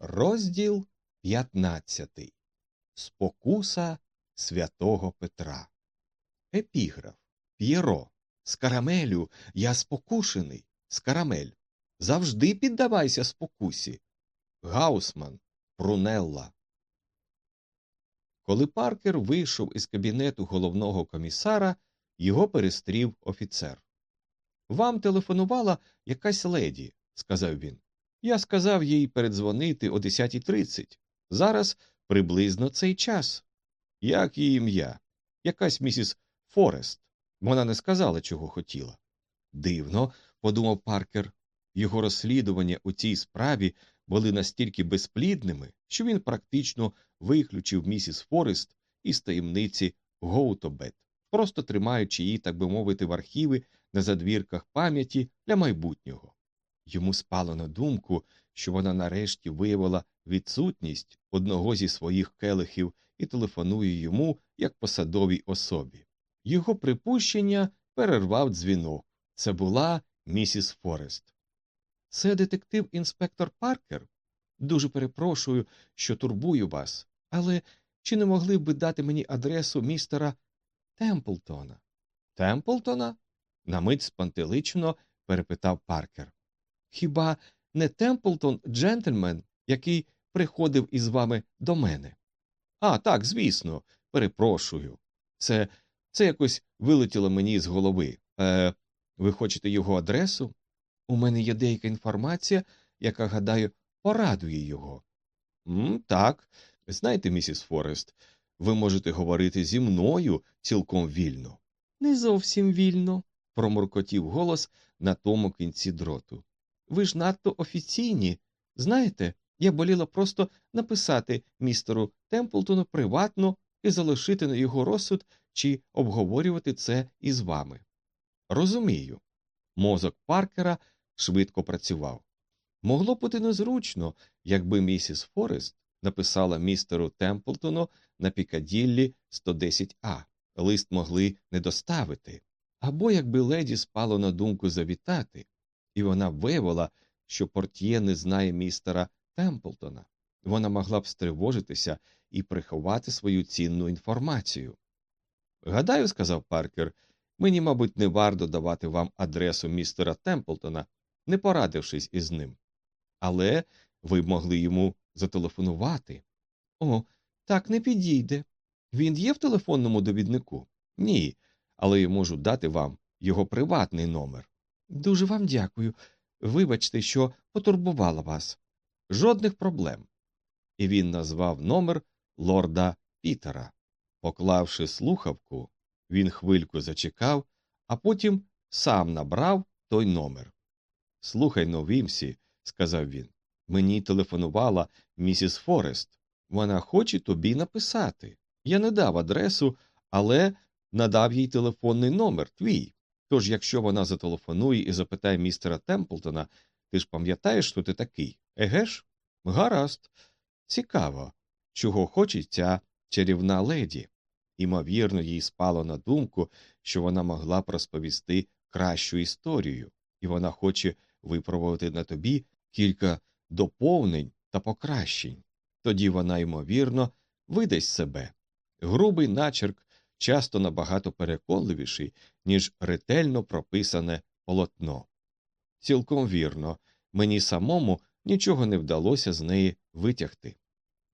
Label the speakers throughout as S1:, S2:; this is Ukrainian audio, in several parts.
S1: Розділ 15. Спокуса святого Петра. Епіграф. П'єро. З карамелю я спокушений. Скарамель. Завжди піддавайся спокусі. Гаусман. Прунелла. Коли Паркер вийшов із кабінету головного комісара, його перестрів офіцер. Вам телефонувала якась леді, сказав він. Я сказав їй передзвонити о 10.30. Зараз приблизно цей час. Як її ім'я? Якась місіс Форест. Вона не сказала, чого хотіла. Дивно, подумав Паркер. Його розслідування у цій справі були настільки безплідними, що він практично виключив місіс Форест із таємниці Гоутобет, просто тримаючи її, так би мовити, в архіви на задвірках пам'яті для майбутнього. Йому спало на думку, що вона нарешті виявила відсутність одного зі своїх келихів і телефонує йому як посадовій особі. Його припущення перервав дзвінок. Це була місіс Форест. Це детектив інспектор Паркер. Дуже перепрошую, що турбую вас, але чи не могли б ви дати мені адресу містера Темплтона? Темплтона? на мить спантеличено перепитав Паркер. Хіба не Темплтон джентльмен, який приходив із вами до мене? А, так, звісно, перепрошую. Це це якось вилетіло мені з голови. Е, Ви хочете його адресу? У мене є деяка інформація, яка, гадаю, порадує його. М, Так, знаєте, місіс Форест, ви можете говорити зі мною цілком вільно. Не зовсім вільно, промуркотів голос на тому кінці дроту. Ви ж надто офіційні. Знаєте, я боліла просто написати містеру Темплтону приватно і залишити на його розсуд чи обговорювати це із вами. Розумію. Мозок Паркера швидко працював. Могло бути незручно, якби місіс Форест написала містеру Темплтону на Пікаділлі 110А. Лист могли не доставити. Або якби леді спало на думку завітати, і вона виявила, що портьє не знає містера Темплтона, вона могла б стривожитися і приховати свою цінну інформацію. Гадаю, сказав Паркер, мені, мабуть, не варто давати вам адресу містера Темплтона, не порадившись із ним. Але ви б могли йому зателефонувати. О, так не підійде. Він є в телефонному довіднику? Ні, але я можу дати вам його приватний номер. Дуже вам дякую. Вибачте, що потурбувала вас. Жодних проблем. І він назвав номер лорда Пітера. Поклавши слухавку, він хвильку зачекав, а потім сам набрав той номер. Слухай но, Вімсі, сказав він, мені телефонувала місіс Форест. Вона хоче тобі написати. Я не дав адресу, але надав їй телефонний номер твій. Тож, якщо вона зателефонує і запитає містера Темплтона, ти ж пам'ятаєш, хто ти такий? Еге ж? Гаразд. Цікаво, чого хоче ця чарівна леді. Імовірно, їй спало на думку, що вона могла б розповісти кращу історію, і вона хоче випробувати на тобі кілька доповнень та покращень. Тоді вона, ймовірно, видасть себе. Грубий начерк часто набагато переконливіший, ніж ретельно прописане полотно. Цілком вірно, мені самому нічого не вдалося з неї витягти.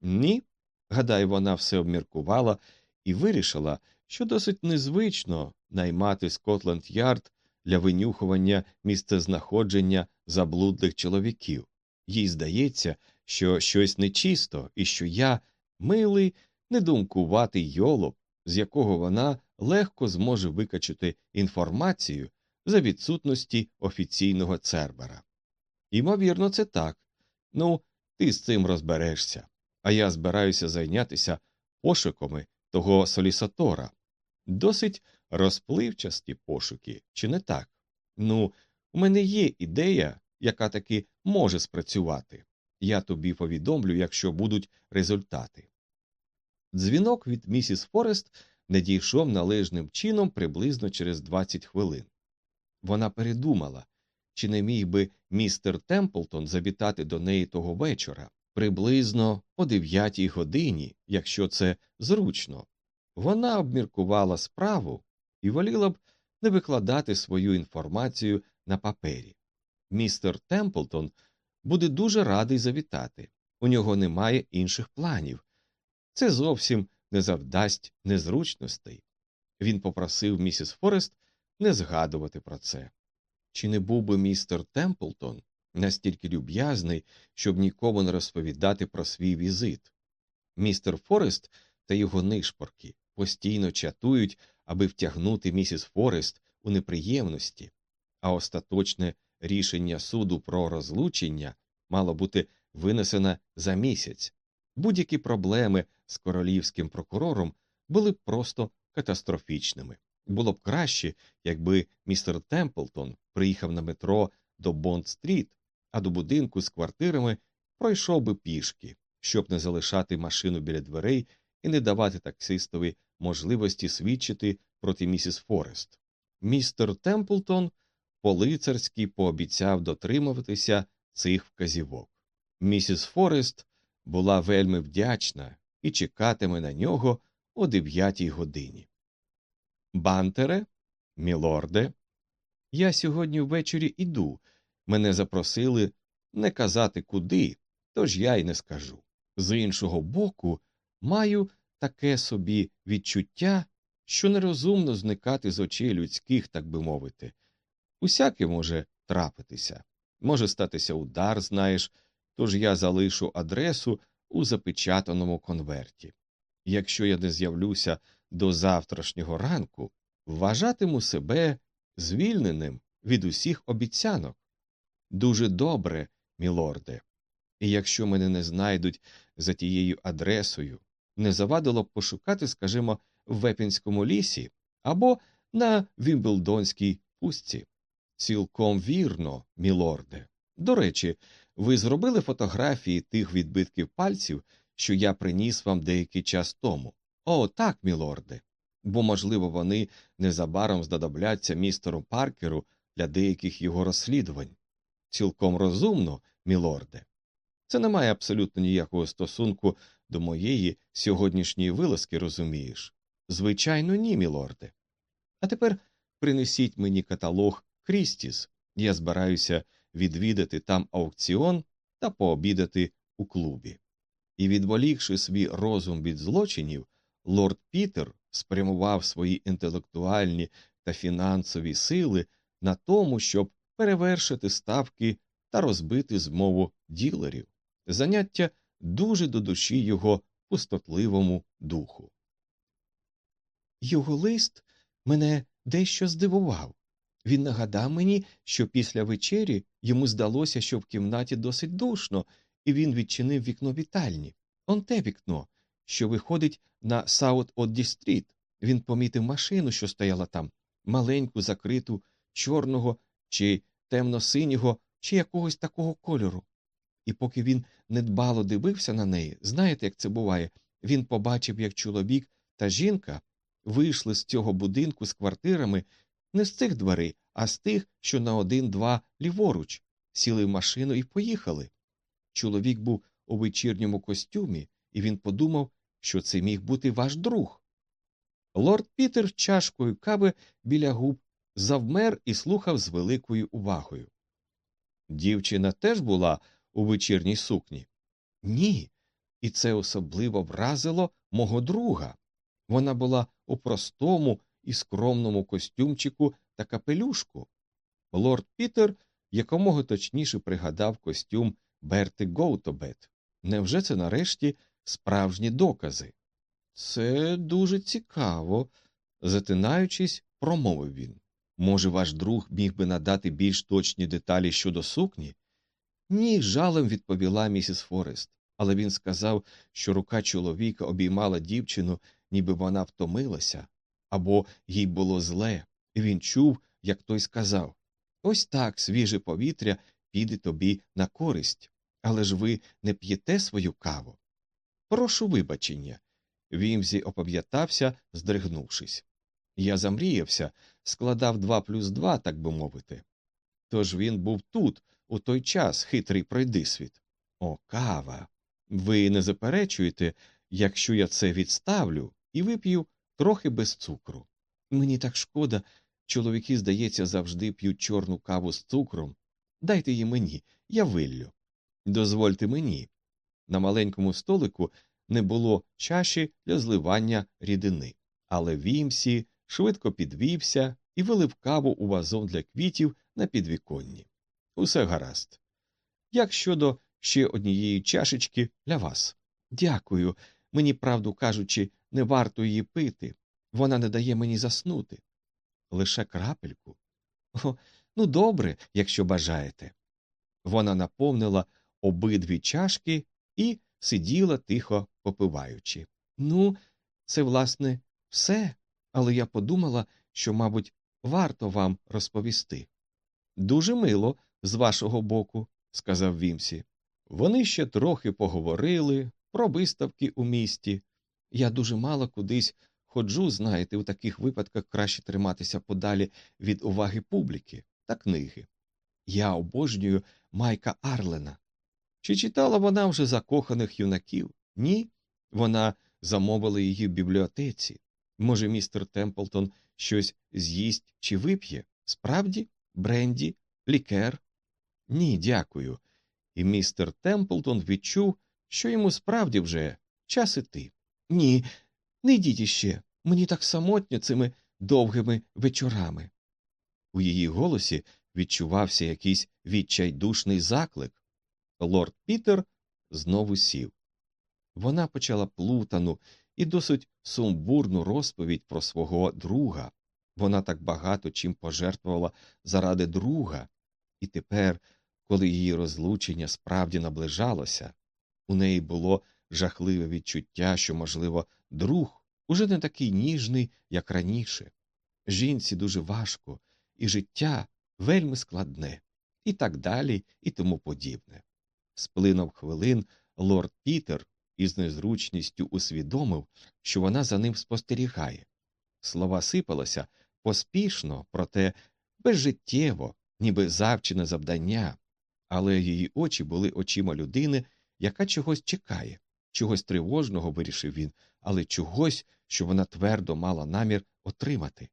S1: Ні, гадаю, вона все обміркувала і вирішила, що досить незвично наймати Скотланд Ярд для винюхування місцезнаходження заблудлих чоловіків. Їй здається, що щось нечисто і що я милий, недумкуватий йолоп, з якого вона легко зможе викачати інформацію за відсутності офіційного цербера. Ймовірно, це так. Ну, ти з цим розберешся, а я збираюся зайнятися пошуками того солісатора. Досить розпливчасті пошуки, чи не так? Ну, у мене є ідея, яка таки може спрацювати. Я тобі повідомлю, якщо будуть результати. Дзвінок від місіс Форест не дійшов належним чином приблизно через 20 хвилин. Вона передумала, чи не міг би містер Темплтон завітати до неї того вечора, приблизно о дев'ятій годині, якщо це зручно. Вона обміркувала справу і воліла б не викладати свою інформацію на папері. Містер Темплтон буде дуже радий завітати. У нього немає інших планів. Це зовсім не завдасть незручностей. Він попросив місіс Форест не згадувати про це. Чи не був би містер Темплтон настільки люб'язний, щоб нікому не розповідати про свій візит? Містер Форест та його нишпорки постійно чатують, аби втягнути місіс Форест у неприємності, а остаточне рішення суду про розлучення мало бути винесено за місяць. Будь-які проблеми з королівським прокурором були б просто катастрофічними. Було б краще, якби містер Темплтон приїхав на метро до Бонд-стріт, а до будинку з квартирами пройшов би пішки, щоб не залишати машину біля дверей і не давати таксистові можливості свідчити проти місіс Форест. Містер Темплтон по-лицарськи пообіцяв дотримуватися цих вказівок. Місіс Форест була вельми вдячна і чекатиме на нього о дев'ятій годині. Бантере, мілорде, я сьогодні ввечері іду. Мене запросили не казати куди, тож я й не скажу. З іншого боку, маю таке собі відчуття, що нерозумно зникати з очей людських, так би мовити. Усяке може трапитися. Може статися удар, знаєш, тож я залишу адресу у запечатаному конверті. Якщо я не з'явлюся до завтрашнього ранку, вважатиму себе звільненим від усіх обіцянок. Дуже добре, мілорде. І якщо мене не знайдуть за тією адресою, не завадило б пошукати, скажімо, в Вепінському лісі або на Вімблдонській пустці. Цілком вірно, мілорде. До речі, ви зробили фотографії тих відбитків пальців, що я приніс вам деякий час тому. О, так, мілорде. Бо, можливо, вони незабаром знадобляться містеру Паркеру для деяких його розслідувань. Цілком розумно, мілорде. Це не має абсолютно ніякого стосунку до моєї сьогоднішньої вилазки, розумієш? Звичайно, ні, мілорде. А тепер принесіть мені каталог Крістіс. Я збираюся відвідати там аукціон та пообідати у клубі. І, відволікши свій розум від злочинів, лорд Пітер спрямував свої інтелектуальні та фінансові сили на тому, щоб перевершити ставки та розбити змову ділерів, заняття дуже до душі його пустотливому духу. Його лист мене дещо здивував. Він нагадав мені, що після вечері йому здалося, що в кімнаті досить душно, і він відчинив вікно вітальні. Он те вікно, що виходить на Саут Одді стріт. Він помітив машину, що стояла там, маленьку, закриту, чорного чи темно-синього, чи якогось такого кольору. І поки він недбало дивився на неї, знаєте, як це буває, він побачив, як чоловік та жінка вийшли з цього будинку з квартирами не з цих дверей, а з тих, що на один-два ліворуч, сіли в машину і поїхали. Чоловік був у вечірньому костюмі, і він подумав, що це міг бути ваш друг. Лорд Пітер чашкою кави біля губ завмер і слухав з великою увагою. Дівчина теж була у вечірній сукні? Ні, і це особливо вразило мого друга. Вона була у простому і скромному костюмчику та капелюшку. Лорд Пітер якомога точніше пригадав костюм Берти Гоутобет. Невже це нарешті справжні докази? Це дуже цікаво, затинаючись, промовив він. Може, ваш друг міг би надати більш точні деталі щодо сукні? Ні, жалем відповіла місіс Форест, але він сказав, що рука чоловіка обіймала дівчину, ніби вона втомилася, або їй було зле, і він чув, як той сказав Ось так свіже повітря піде тобі на користь, але ж ви не п'єте свою каву. Прошу вибачення. Вімзі опам'ятався, здригнувшись. Я замріявся, складав два плюс два, так би мовити. Тож він був тут, у той час, хитрий пройдисвіт. О, кава. Ви не заперечуєте, якщо я це відставлю і вип'ю трохи без цукру. Мені так шкода, чоловіки, здається, завжди п'ють чорну каву з цукром. Дайте її мені, я виллю. Дозвольте мені. На маленькому столику не було чаші для зливання рідини, але Вімсі швидко підвівся і вилив каву у вазон для квітів на підвіконні. Усе гаразд. Як щодо ще однієї чашечки для вас? Дякую. Мені, правду кажучи, не варто її пити. Вона не дає мені заснути. Лише крапельку. О, ну добре, якщо бажаєте. Вона наповнила обидві чашки і сиділа тихо попиваючи. Ну, це, власне, все, але я подумала, що, мабуть, варто вам розповісти. Дуже мило, з вашого боку, сказав Вімсі. Вони ще трохи поговорили про виставки у місті. Я дуже мало кудись ходжу, знаєте, у таких випадках краще триматися подалі від уваги публіки та книги. Я обожнюю Майка Арлена. Чи читала вона вже закоханих юнаків? Ні. Вона замовила її в бібліотеці. Може, містер Темплтон щось з'їсть чи вип'є? Справді? Бренді, лікер? Ні, дякую. І містер Темплтон відчув, що йому справді вже час іти. Ні, не йдіть іще. Мені так самотньо цими довгими вечорами. У її голосі відчувався якийсь відчайдушний заклик. Лорд Пітер знову сів. Вона почала плутану і досить сумбурну розповідь про свого друга. Вона так багато чим пожертвувала заради друга, і тепер, коли її розлучення справді наближалося, у неї було жахливе відчуття, що, можливо, друг уже не такий ніжний, як раніше. Жінці дуже важко, і життя вельми складне, і так далі, і тому подібне. Сплинув хвилин лорд Пітер із незручністю усвідомив, що вона за ним спостерігає. Слова сипалися поспішно, проте безжиттєво, ніби завчене завдання, але її очі були очима людини, яка чогось чекає, чогось тривожного, вирішив він, але чогось, що вона твердо мала намір отримати.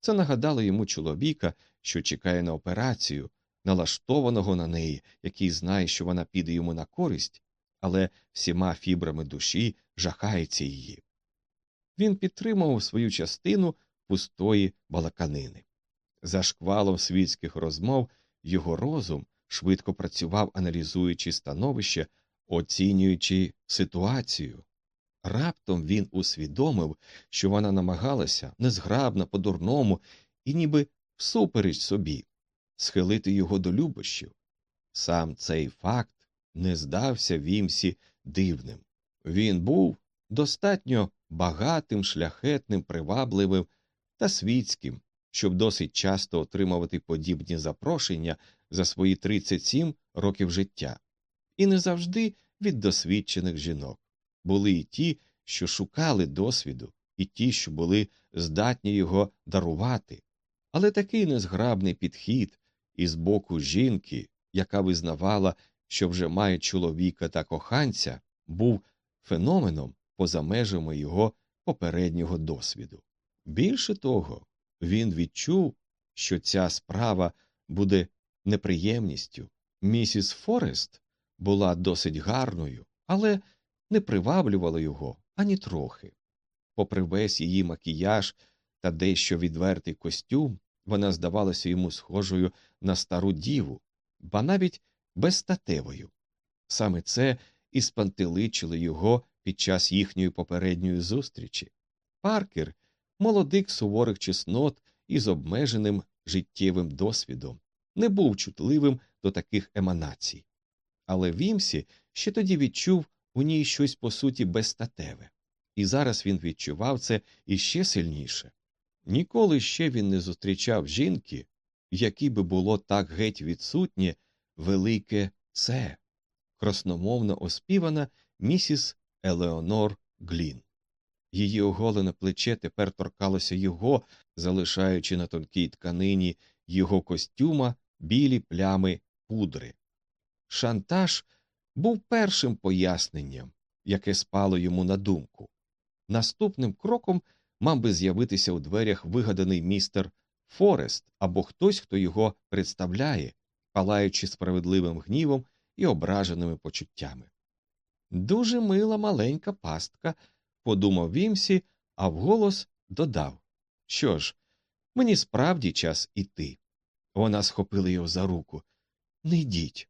S1: Це нагадало йому чоловіка, що чекає на операцію, налаштованого на неї, який знає, що вона піде йому на користь, але всіма фібрами душі жахається її. Він підтримував свою частину пустої балаканини. За шквалом світських розмов його розум швидко працював, аналізуючи становище, оцінюючи ситуацію. Раптом він усвідомив, що вона намагалася незграбно, по дурному і ніби всупереч собі схилити його до любощів. Сам цей факт не здався Вімсі дивним. Він був достатньо багатим, шляхетним, привабливим та світським, щоб досить часто отримувати подібні запрошення за свої 37 років життя, і не завжди від досвідчених жінок. Були і ті, що шукали досвіду, і ті, що були здатні його дарувати. Але такий незграбний підхід із боку жінки, яка визнавала, що вже має чоловіка та коханця, був феноменом поза межами його попереднього досвіду. Більше того, він відчув, що ця справа буде неприємністю. Місіс Форест була досить гарною, але не приваблювала його ані трохи. Попри весь її макіяж та дещо відвертий костюм, вона здавалася йому схожою на стару діву, ба навіть безстатевою. Саме це і спантеличило його під час їхньої попередньої зустрічі. Паркер, молодик суворих чеснот із обмеженим життєвим досвідом, не був чутливим до таких еманацій. Але Вімсі ще тоді відчув у ній щось по суті безстатеве, і зараз він відчував це іще сильніше. Ніколи ще він не зустрічав жінки, якій би було так геть відсутнє велике це, красномовно оспівана місіс Елеонор Глін. Її оголене плече тепер торкалося його, залишаючи на тонкій тканині його костюма білі плями пудри. Шантаж був першим поясненням, яке спало йому на думку. Наступним кроком мав би з'явитися у дверях вигаданий містер Форест або хтось, хто його представляє, палаючи справедливим гнівом і ображеними почуттями. Дуже мила маленька пастка, подумав Вімсі, а вголос додав Що ж, мені справді час іти. Вона схопила його за руку. Не йдіть.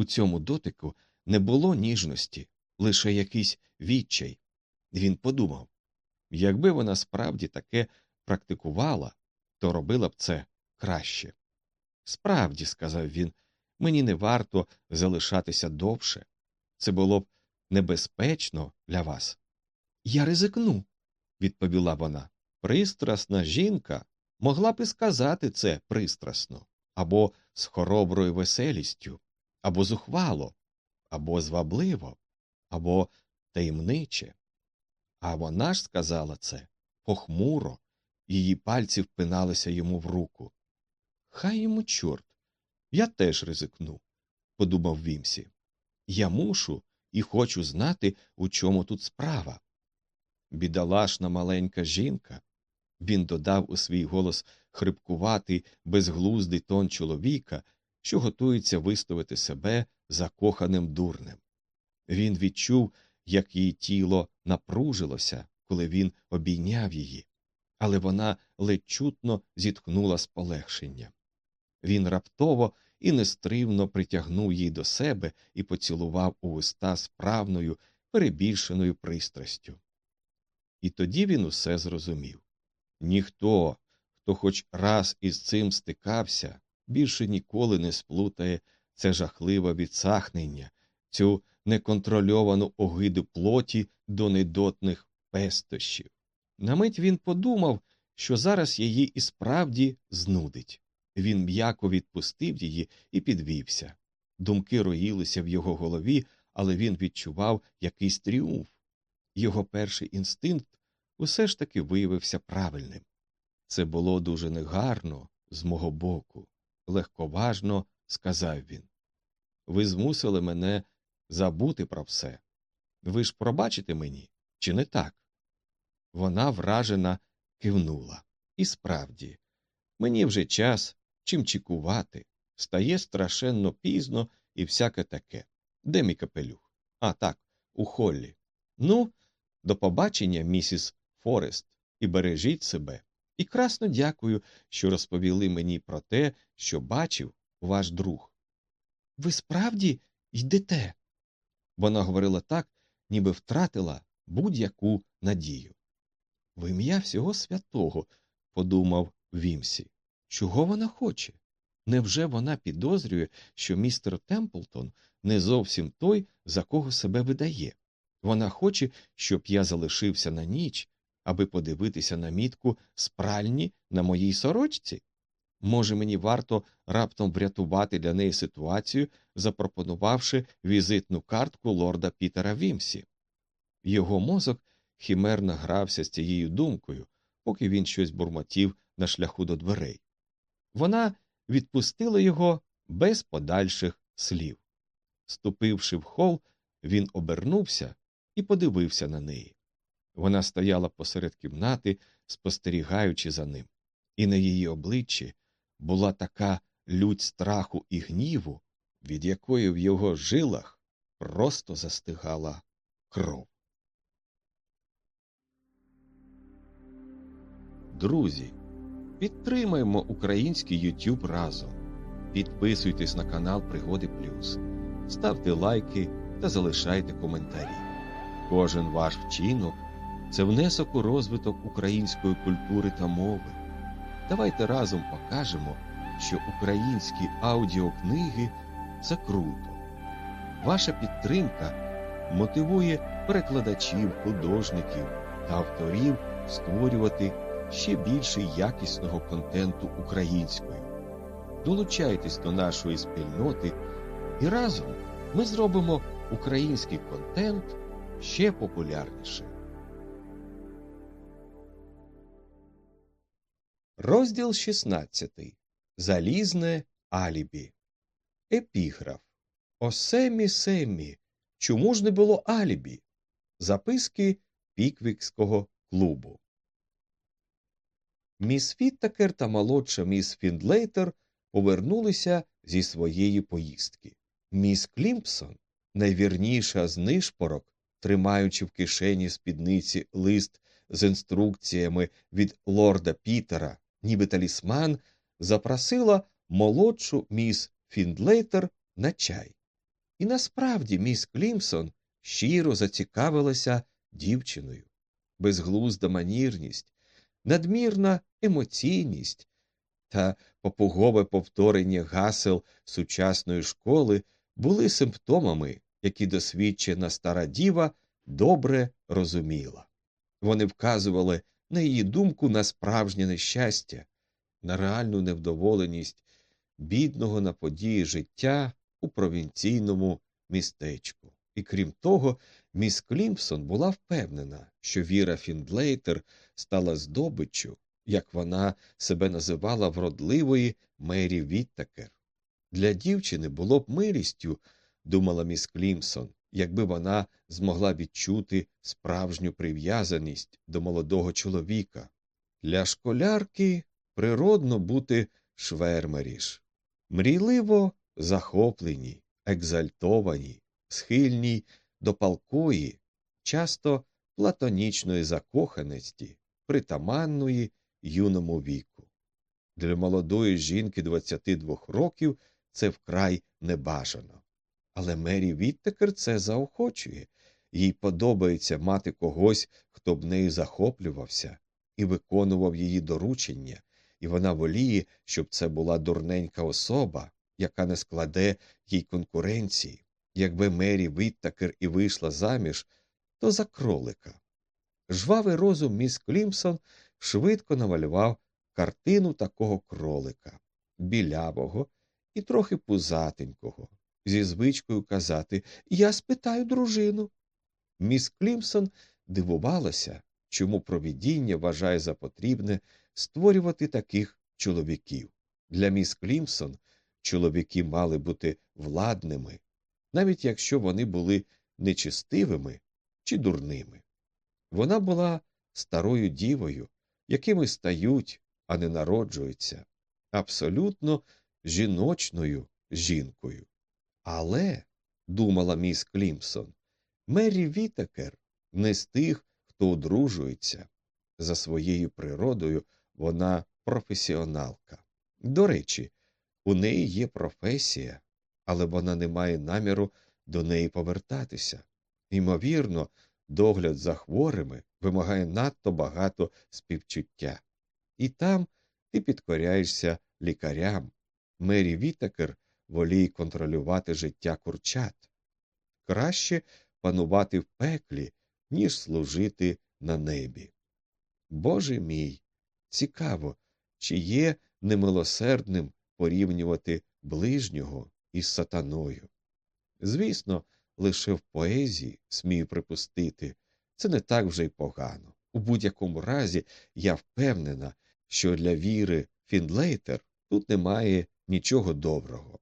S1: У цьому дотику не було ніжності, лише якийсь відчай. Він подумав якби вона справді таке практикувала, то робила б це краще. Справді, сказав він, мені не варто залишатися довше. Це було б небезпечно для вас. Я ризикну, відповіла вона. Пристрасна жінка могла б і сказати це пристрасно, або з хороброю веселістю, або зухвало, або звабливо, або таємниче. А вона ж сказала це похмуро, її пальці впиналися йому в руку. Хай йому чорт, я теж ризикну, подумав Вімсі. Я мушу і хочу знати, у чому тут справа. Бідолашна маленька жінка. Він додав у свій голос хрипкуватий, безглуздий тон чоловіка, що готується виставити себе закоханим дурнем. Він відчув, як її тіло напружилося, коли він обійняв її, але вона ледь чутно зітхнула з полегшенням. Він раптово і нестривно притягнув її до себе і поцілував у уста справною, перебільшеною пристрастю. І тоді він усе зрозумів ніхто, хто хоч раз із цим стикався, більше ніколи не сплутає це жахливе відсахнення, цю неконтрольовану огиду плоті до недотних пестощів. На мить він подумав, що зараз її і справді знудить. Він м'яко відпустив її і підвівся. Думки роїлися в його голові, але він відчував якийсь тріумф. Його перший інстинкт усе ж таки виявився правильним. Це було дуже негарно з мого боку, легковажно сказав він. Ви змусили мене забути про все. Ви ж пробачите мені, чи не так? Вона вражена кивнула. І справді, мені вже час чим чекувати. Стає страшенно пізно і всяке таке. Де мій капелюх? А так, у Холлі. Ну, до побачення, місіс Форест, і бережіть себе. І красно дякую, що розповіли мені про те, що бачив ваш друг. Ви справді йдете? Вона говорила так, ніби втратила будь-яку надію. В ім'я всього святого, подумав Вімсі. Чого вона хоче? Невже вона підозрює, що містер Темплтон не зовсім той, за кого себе видає? Вона хоче, щоб я залишився на ніч, аби подивитися на мітку спральні на моїй сорочці? Може, мені варто раптом врятувати для неї ситуацію, запропонувавши візитну картку лорда Пітера Вімсі. Його мозок хімерно грався з цією думкою, поки він щось бурмотів на шляху до дверей. Вона відпустила його без подальших слів. Ступивши в хол, він обернувся і подивився на неї. Вона стояла посеред кімнати, спостерігаючи за ним, і на її обличчі була така лють страху і гніву, від якої в його жилах просто застигала кров. Друзі, підтримаймо український YouTube разом. Підписуйтесь на канал Пригоди Плюс, ставте лайки та залишайте коментарі. Кожен ваш вчинок це внесок у розвиток української культури та мови. Давайте разом покажемо, що українські аудіокниги це круто. Ваша підтримка мотивує перекладачів, художників та авторів створювати ще більше якісного контенту українською. Долучайтесь до нашої спільноти, і разом ми зробимо український контент ще популярнішим. Розділ 16. Залізне алібі. Епіграф. О Семі Семі, Чому ж не було алібі? Записки Піквікського клубу. Міс Фіттакер та молодша міс Фіндлейтер повернулися зі своєї поїздки. Міс Клімпсон, найвірніша з нишпорок, тримаючи в кишені спідниці лист з інструкціями від лорда Пітера, ніби талісман, запросила молодшу міс Фіндлейтер на чай. І насправді міс Клімсон щиро зацікавилася дівчиною. Безглузда манірність, надмірна емоційність та попугове повторення гасел сучасної школи були симптомами, які досвідчена стара діва добре розуміла. Вони вказували, на її думку, на справжнє нещастя, на реальну невдоволеність бідного на події життя у провінційному містечку. І крім того, міс Клімпсон була впевнена, що Віра Фіндлейтер стала здобиччю, як вона себе називала вродливої Мері Віттакер. Для дівчини було б милістю, думала міс Клімпсон, якби вона змогла відчути справжню прив'язаність до молодого чоловіка. Для школярки природно бути schwärmerisch, мрійливо захоплені, екзальтовані, схильні до палкої, часто платонічної закоханості, притаманної юному віку. Для молодої жінки 22 років це вкрай небажано. Але Мері Віттекер це заохочує, їй подобається мати когось, хто б нею захоплювався і виконував її доручення, і вона воліє, щоб це була дурненька особа, яка не складе їй конкуренції. Якби Мері Віттакер і вийшла заміж, то за кролика. Жвавий розум міс Клімсон швидко намалював картину такого кролика, білявого і трохи пузатенького, зі звичкою казати Я спитаю дружину. Міс Клімсон дивувалася, чому провідіння вважає за потрібне створювати таких чоловіків. Для міс Клімсон чоловіки мали бути владними, навіть якщо вони були нечистивими чи дурними. Вона була старою дівою, якими стають, а не народжуються, абсолютно жіночною жінкою. Але, думала міс Клімсон, Мері Вітакер не з тих, хто одружується. За своєю природою вона професіоналка. До речі, у неї є професія, але вона не має наміру до неї повертатися. Ймовірно, догляд за хворими вимагає надто багато співчуття. І там ти підкоряєшся лікарям. Мері Вітакер воліє контролювати життя курчат. Краще панувати в пеклі, ніж служити на небі. Боже мій, цікаво, чи є немилосердним порівнювати ближнього із сатаною. Звісно, лише в поезії, смію припустити, це не так вже й погано. У будь-якому разі я впевнена, що для віри Фінлейтер тут немає нічого доброго.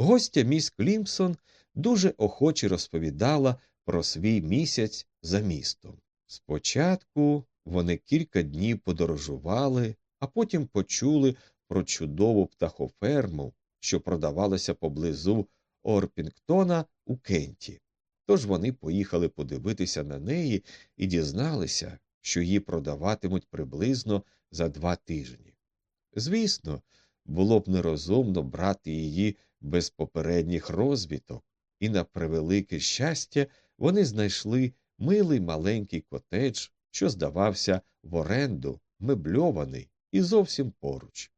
S1: Гостя міс Клімсон дуже охоче розповідала про свій місяць за містом. Спочатку вони кілька днів подорожували, а потім почули про чудову птахоферму, що продавалася поблизу Орпінгтона у Кенті. Тож вони поїхали подивитися на неї і дізналися, що її продаватимуть приблизно за два тижні. Звісно, було б нерозумно брати її без попередніх розвіток, і, на превелике щастя, вони знайшли милий маленький котедж, що здавався в оренду, мебльований і зовсім поруч.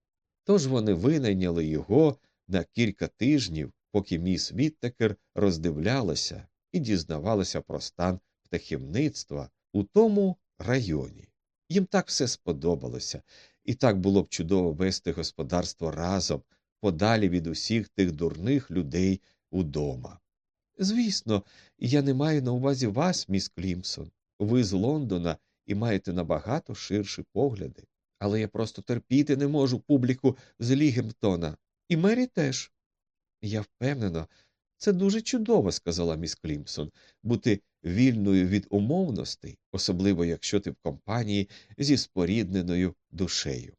S1: Тож вони винайняли його на кілька тижнів, поки міс Віттекер роздивлялася і дізнавалася про стан птахівництва у тому районі. Їм так все сподобалося, і так було б чудово вести господарство разом, подалі від усіх тих дурних людей удома. Звісно, я не маю на увазі вас, міс Клімсон. Ви з Лондона і маєте набагато ширші погляди. Але я просто терпіти не можу публіку з Лігемптона. І Мері теж. Я впевнена, Це дуже чудово, сказала міс Клімсон, бути вільною від умовностей, особливо якщо ти в компанії зі спорідненою душею.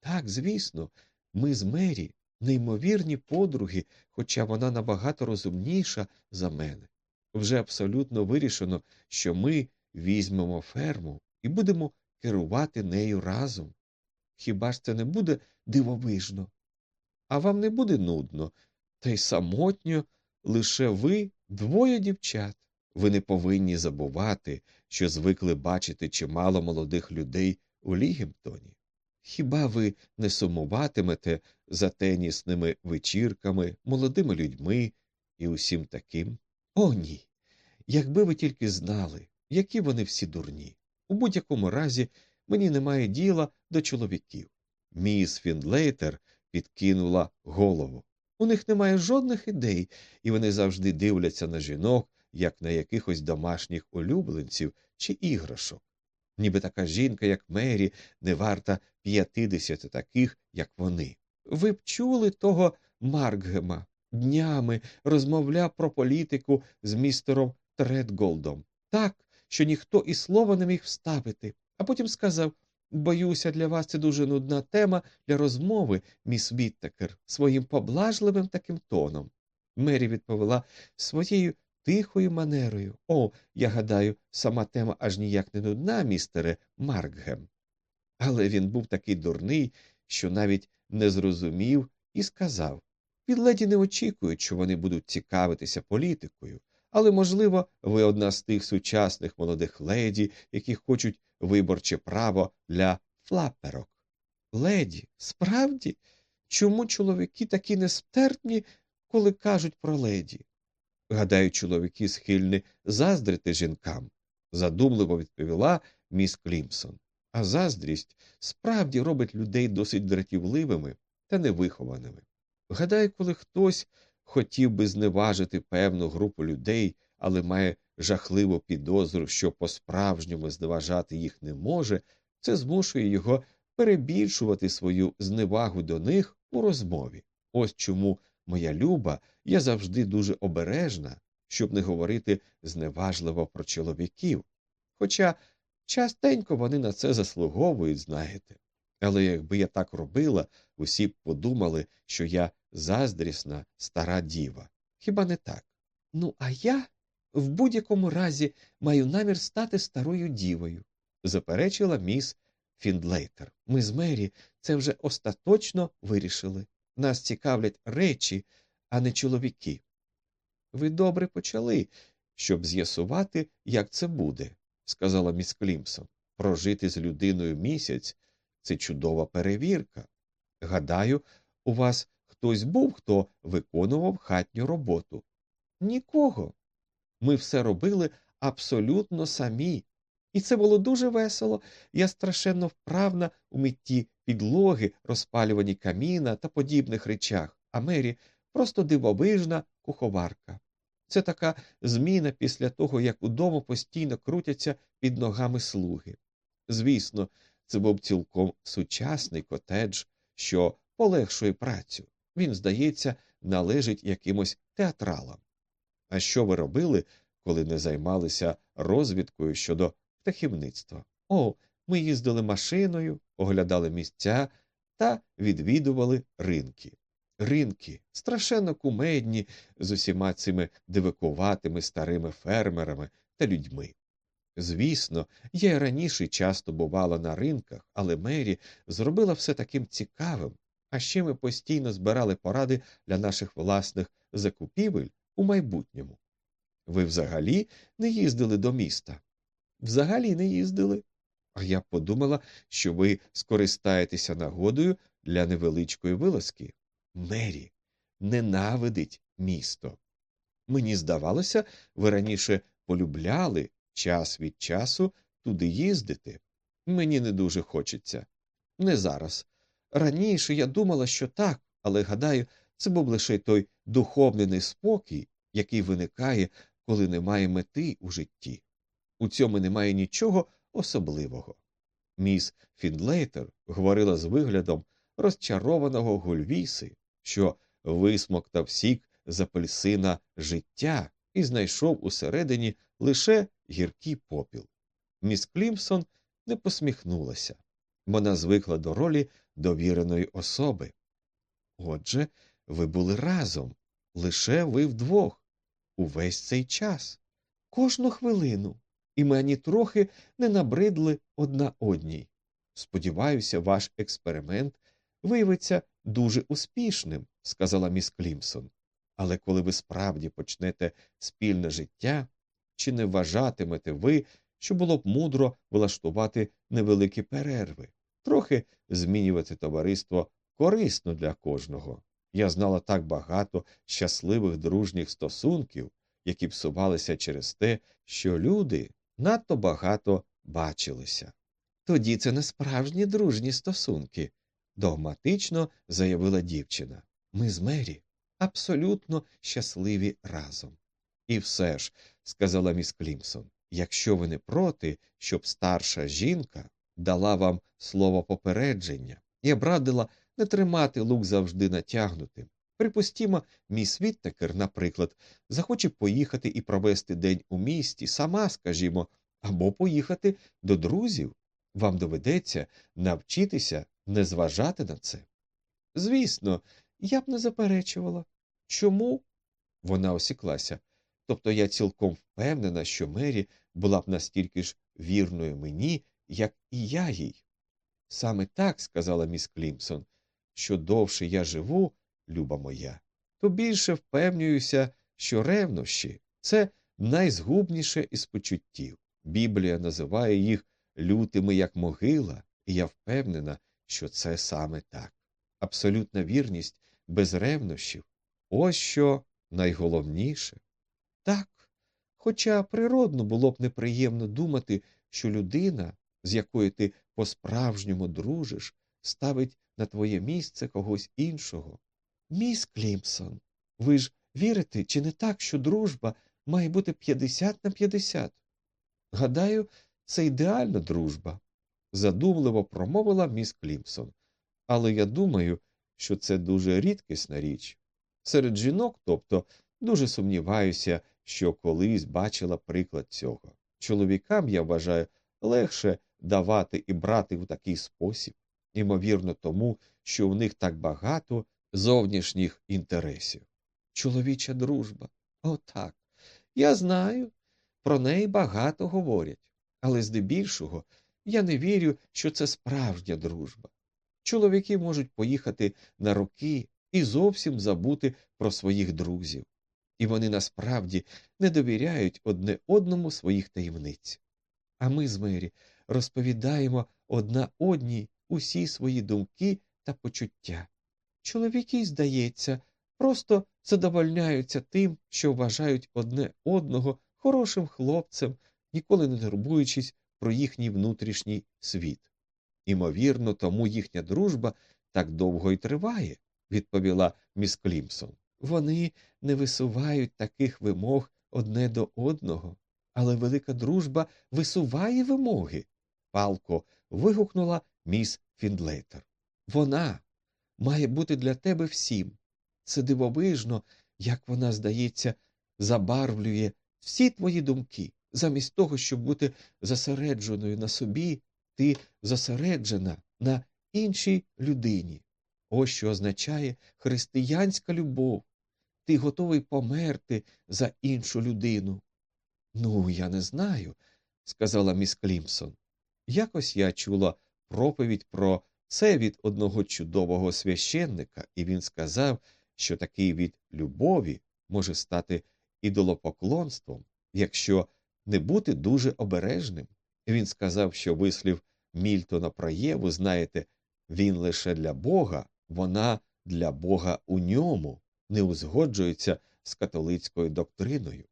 S1: Так, звісно, ми з Мері неймовірні подруги, хоча вона набагато розумніша за мене. Вже абсолютно вирішено, що ми візьмемо ферму і будемо керувати нею разом. Хіба ж це не буде дивовижно? А вам не буде нудно, та й самотньо лише ви двоє дівчат. Ви не повинні забувати, що звикли бачити чимало молодих людей у Лігімптоні. Хіба ви не сумуватимете за тенісними вечірками, молодими людьми і усім таким? О, ні. Якби ви тільки знали, які вони всі дурні. У будь-якому разі мені немає діла до чоловіків. Міс Фіндлейтер підкинула голову. У них немає жодних ідей, і вони завжди дивляться на жінок, як на якихось домашніх улюбленців чи іграшок. Ніби така жінка, як Мері, не варта п'ятидесяти таких, як вони. Ви б чули того Маркгема днями розмовляв про політику з містером Тредголдом. Так, що ніхто і слова не міг вставити, а потім сказав Боюся, для вас це дуже нудна тема для розмови, міс Віттекер, своїм поблажливим таким тоном. Мері відповіла своєю тихою манерою. О, я гадаю, сама тема аж ніяк не нудна, містере Маркгем. Але він був такий дурний, що навіть не зрозумів і сказав від леді не очікують, що вони будуть цікавитися політикою, але, можливо, ви одна з тих сучасних молодих леді, які хочуть виборче право для флаперок. Леді, справді, чому чоловіки такі нестерпні, коли кажуть про леді? Гадаю, чоловіки схильні заздрити жінкам, задумливо відповіла міс Клімсон. А заздрість справді робить людей досить дратівливими та невихованими. Гадаю, коли хтось хотів би зневажити певну групу людей, але має жахливу підозру, що по справжньому зневажати їх не може, це змушує його перебільшувати свою зневагу до них у розмові. Ось чому, моя люба, я завжди дуже обережна, щоб не говорити зневажливо про чоловіків. Хоча частенько вони на це заслуговують, знаєте. Але якби я так робила, усі б подумали, що я заздрісна стара діва. Хіба не так? Ну, а я в будь-якому разі маю намір стати старою дівою, заперечила міс Фіндлейтер. Ми з Мері це вже остаточно вирішили. Нас цікавлять речі, а не чоловіки. Ви добре почали, щоб з'ясувати, як це буде, сказала міс Клімсон. Прожити з людиною місяць це чудова перевірка. Гадаю, у вас хтось був, хто виконував хатню роботу. Нікого. Ми все робили абсолютно самі. І це було дуже весело. Я страшенно вправна у митті підлоги, розпалюванні каміна та подібних речах, а Мері просто дивовижна куховарка. Це така зміна після того, як удома постійно крутяться під ногами слуги. Звісно, це був цілком сучасний котедж, що полегшує працю. Він, здається, належить якимось театралам. А що ви робили, коли не займалися розвідкою щодо птахівництва? О, ми їздили машиною, оглядали місця та відвідували ринки. Ринки страшенно кумедні з усіма цими дивикуватими старими фермерами та людьми. Звісно, я й раніше часто бувала на ринках, але Мері зробила все таким цікавим, а ще ми постійно збирали поради для наших власних закупівель у майбутньому. Ви взагалі не їздили до міста? Взагалі не їздили. А я подумала, що ви скористаєтеся нагодою для невеличкої вилазки. Мері ненавидить місто. Мені здавалося, ви раніше полюбляли час від часу туди їздити. Мені не дуже хочеться. Не зараз. Раніше я думала, що так, але гадаю, це був лише той духовний неспокій, який виникає, коли немає мети у житті. У цьому немає нічого особливого. Міс Фіндлейтер говорила з виглядом розчарованого гульвіси, що висмоктав сік з апельсина життя і знайшов усередині лише гіркий попіл. Міс Клімсон не посміхнулася. Вона звикла до ролі довіреної особи. Отже, ви були разом, лише ви вдвох, увесь цей час, кожну хвилину, і ми мені трохи не набридли одна одній. Сподіваюся, ваш експеримент виявиться дуже успішним, сказала міс Клімсон. Але коли ви справді почнете спільне життя, чи не вважатимете ви, що було б мудро влаштувати невеликі перерви, трохи змінювати товариство корисно для кожного. Я знала так багато щасливих дружніх стосунків, які псувалися через те, що люди надто багато бачилися. Тоді це не справжні дружні стосунки, догматично заявила дівчина. Ми з Мері абсолютно щасливі разом. І все ж, сказала міс Клімсон, якщо ви не проти, щоб старша жінка дала вам слово попередження і обрадила не тримати лук завжди натягнутим. Припустімо, міс Віттекер, наприклад, захоче поїхати і провести день у місті, сама, скажімо, або поїхати до друзів. Вам доведеться навчитися не зважати на це. Звісно, я б не заперечувала. Чому? Вона осіклася. Тобто я цілком впевнена, що Мері була б настільки ж вірною мені, як і я їй. Саме так, сказала міс Клімсон, що довше я живу, люба моя, то більше впевнююся, що ревнощі це найзгубніше із почуттів. Біблія називає їх лютими, як могила, і я впевнена, що це саме так. Абсолютна вірність без ревнощів ось що найголовніше. Так, хоча природно було б неприємно думати, що людина, з якою ти по справжньому дружиш, ставить на твоє місце когось іншого. Міс Клімсон, ви ж вірите, чи не так, що дружба має бути 50 на 50? Гадаю, це ідеальна дружба, задумливо промовила міс Клімсон. Але я думаю, що це дуже рідкісна річ. Серед жінок, тобто, дуже сумніваюся, що колись бачила приклад цього. Чоловікам, я вважаю, легше давати і брати в такий спосіб, ймовірно, тому, що в них так багато зовнішніх інтересів. Чоловіча дружба. Отак. Я знаю, про неї багато говорять, але здебільшого я не вірю, що це справжня дружба. Чоловіки можуть поїхати на роки і зовсім забути про своїх друзів, і вони насправді не довіряють одне одному своїх таємниць. А ми з Мері розповідаємо одна одній усі свої думки та почуття. Чоловіки, здається, просто задовольняються тим, що вважають одне одного хорошим хлопцем, ніколи не турбуючись про їхній внутрішній світ. Імовірно, тому їхня дружба так довго й триває, відповіла міс Клімсон. Вони не висувають таких вимог одне до одного, але велика дружба висуває вимоги. палко вигукнула міс Фіндлейтер. Вона має бути для тебе всім. Це дивовижно, як вона, здається, забарвлює всі твої думки. Замість того, щоб бути зосередженою на собі, ти зосереджена на іншій людині. Ось що означає християнська любов. Ти готовий померти за іншу людину. Ну, я не знаю, сказала міс Клімсон. Якось я чула проповідь про це від одного чудового священника, і він сказав, що такий від любові може стати ідолопоклонством, якщо не бути дуже обережним. Він сказав, що вислів Мільтона про Єву, знаєте, він лише для Бога, вона для Бога у ньому не узгоджується з католицькою доктриною.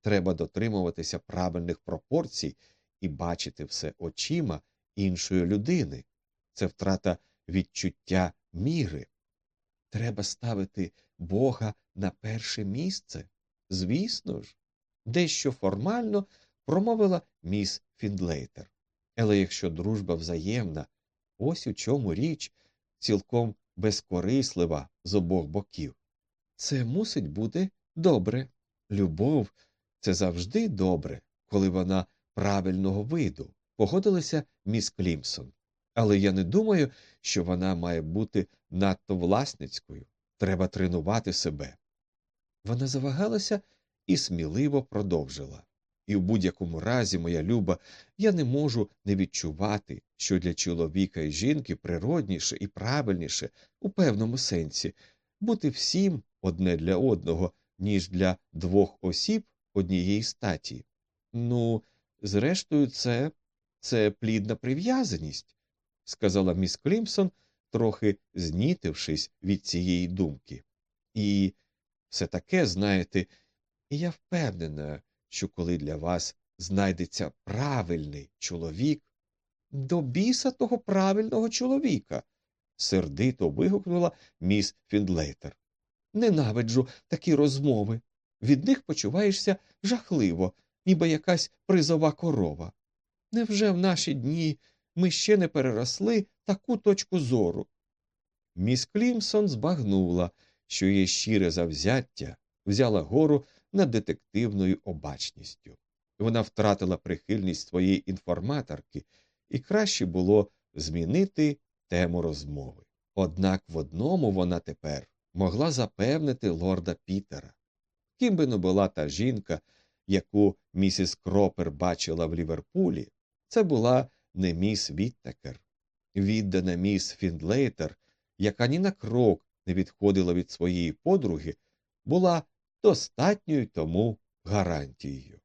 S1: Треба дотримуватися правильних пропорцій і бачити все очима іншої людини. Це втрата відчуття міри. Треба ставити Бога на перше місце. Звісно ж, дещо формально промовила міс Фіндлейтер. Але якщо дружба взаємна, ось у чому річ цілком безкорислива з обох боків. це мусить бути добре. Любов це завжди добре, коли вона правильного виду, погодилася міс Клімсон. Але я не думаю, що вона має бути надто власницькою. Треба тренувати себе. Вона завагалася і сміливо продовжила. І в будь-якому разі, моя люба, я не можу не відчувати, що для чоловіка і жінки природніше і правильніше, у певному сенсі, бути всім одне для одного, ніж для двох осіб однієї статі. Ну, зрештою, це це плідна прив'язаність, сказала міс Клімсон, трохи знітившись від цієї думки. І все таке, знаєте, і я впевнена, що коли для вас знайдеться правильний чоловік, до біса того правильного чоловіка, сердито вигукнула міс Фіндлейтер. Ненавиджу такі розмови. Від них почуваєшся жахливо, ніби якась призова корова. Невже в наші дні ми ще не переросли таку точку зору? Міс Клімсон збагнула, що її щире завзяття взяла гору над детективною обачністю. Вона втратила прихильність своєї інформаторки, і краще було змінити тему розмови. Однак в одному вона тепер могла запевнити лорда Пітера. Ким би не була та жінка, яку місіс Кропер бачила в Ліверпулі, це була не міс Віттекер. Віддана міс Фіндлейтер, яка ні на крок не відходила від своєї подруги, була достатньою тому гарантією.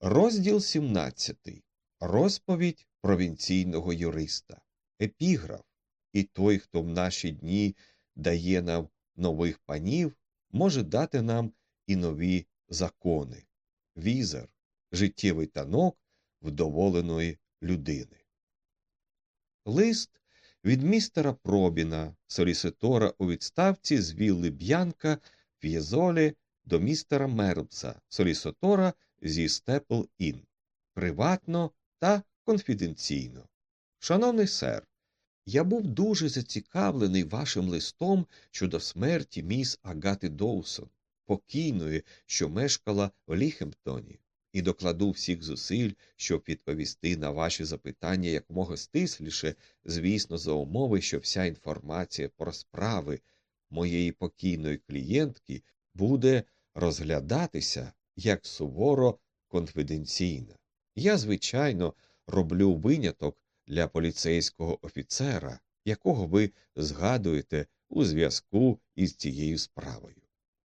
S1: Розділ 17. Розповідь провінційного юриста. Епіграф. І той, хто в наші дні дає нам нових панів, може дати нам і нові закони. Візер, життєвий танок вдоволеної людини. Лист від містера Пробіна, соліситора у відставці з вілли Б'янка в Єзолі до містера Мерблса, соліситора зі Степл Ін. Приватно та конфіденційно. Шановний сер, я був дуже зацікавлений вашим листом щодо смерті міс Агати Доусон, покійної, що мешкала в Ліхемптоні, і докладу всіх зусиль, щоб відповісти на ваші запитання якомога стисліше, звісно, за умови, що вся інформація про справи моєї покійної клієнтки буде розглядатися як суворо конфіденційна. Я, звичайно, роблю виняток для поліцейського офіцера, якого ви згадуєте у зв'язку із цією справою.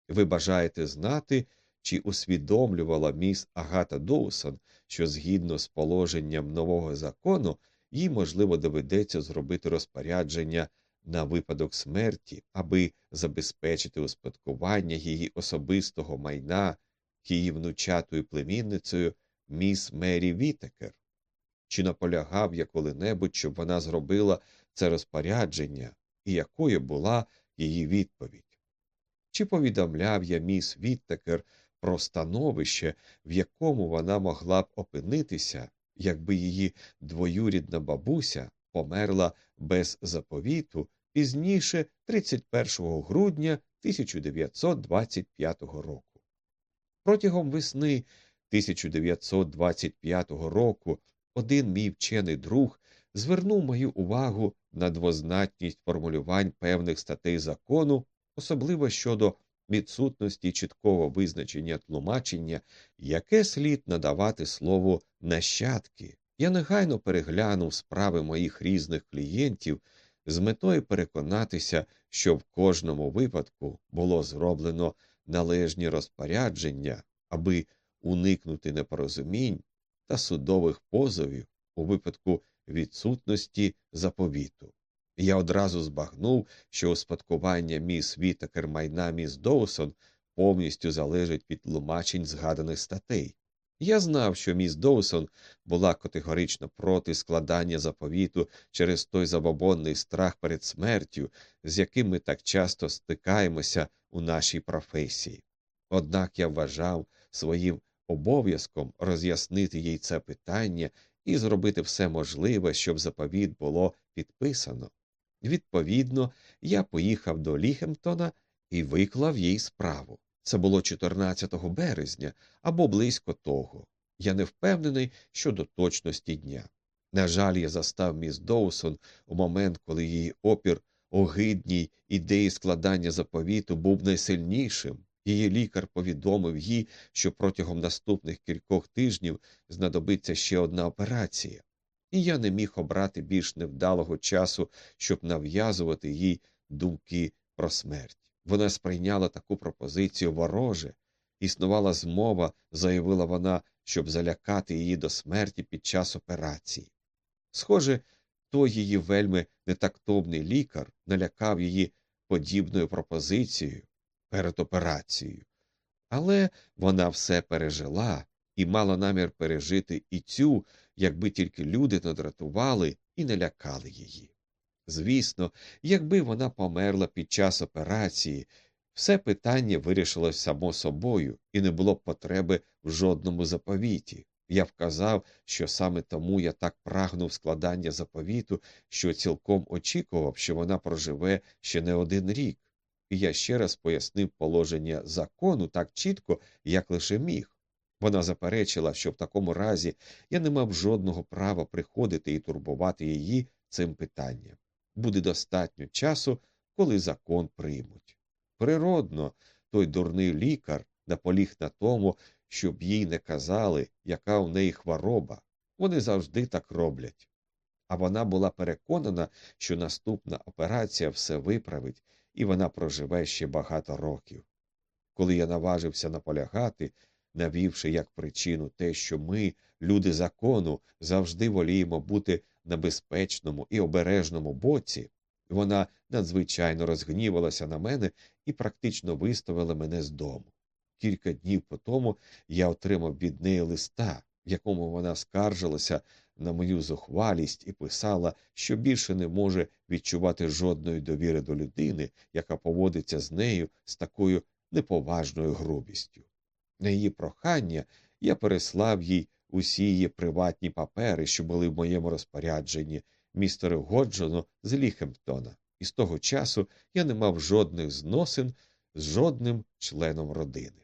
S1: Ви бажаєте знати, чи усвідомлювала міс Агата Доусон, що згідно з положенням нового закону їй, можливо, доведеться зробити розпорядження на випадок смерті, аби забезпечити успадкування її особистого майна її внучатою племінницею міс Мері Вітекер. Чи наполягав я коли-небудь, щоб вона зробила це розпорядження, і якою була її відповідь? Чи повідомляв я міс Віттекер про становище, в якому вона могла б опинитися, якби її двоюрідна бабуся померла без заповіту пізніше 31 грудня 1925 року? Протягом весни 1925 року один мій вчений друг звернув мою увагу на двозначність формулювань певних статей закону, особливо щодо відсутності чіткого визначення тлумачення, яке слід надавати слову нащадки. Я негайно переглянув справи моїх різних клієнтів з метою переконатися, що в кожному випадку було зроблено належні розпорядження, аби уникнути непорозумінь та судових позовів у випадку відсутності заповіту. Я одразу збагнув, що успадкування міс Вітакер майна міс Доусон повністю залежить від тлумачень згаданих статей. Я знав, що міс Доусон була категорично проти складання заповіту через той забобонний страх перед смертю, з яким ми так часто стикаємося у нашій професії. Однак я вважав своїм обов'язком роз'яснити їй це питання і зробити все можливе, щоб заповіт було підписано. Відповідно, я поїхав до Ліхемтона і виклав їй справу. Це було 14 березня або близько того. Я не впевнений щодо точності дня. На жаль, я застав міс Доусон у момент, коли її опір огидній ідеї складання заповіту був найсильнішим. Її лікар повідомив їй, що протягом наступних кількох тижнів знадобиться ще одна операція, і я не міг обрати більш невдалого часу, щоб нав'язувати їй думки про смерть. Вона сприйняла таку пропозицію вороже, існувала змова, заявила вона, щоб залякати її до смерті під час операції. Схоже, той її вельми нетактовний лікар налякав її подібною пропозицією перед операцією, але вона все пережила і мала намір пережити і цю, якби тільки люди не дратували і не лякали її. Звісно, якби вона померла під час операції, все питання вирішилось само собою і не було б потреби в жодному заповіті. Я вказав, що саме тому я так прагнув складання заповіту, що цілком очікував, що вона проживе ще не один рік, і я ще раз пояснив положення закону так чітко, як лише міг. Вона заперечила, що в такому разі я не мав жодного права приходити і турбувати її цим питанням. Буде достатньо часу, коли закон приймуть. Природно, той дурний лікар наполіг на тому, щоб їй не казали, яка у неї хвороба. Вони завжди так роблять. А вона була переконана, що наступна операція все виправить, і вона проживе ще багато років. Коли я наважився наполягати, навівши як причину те, що ми, люди закону, завжди воліємо бути на безпечному і обережному боці, вона надзвичайно розгнівалася на мене і практично виставила мене з дому. Кілька днів по тому я отримав від неї листа, в якому вона скаржилася на мою зухвалість і писала, що більше не може відчувати жодної довіри до людини, яка поводиться з нею з такою неповажною грубістю. На її прохання я переслав їй усі її приватні папери, що були в моєму розпорядженні, містеру Годжону з Ліхемптона, і з того часу я не мав жодних зносин з жодним членом родини.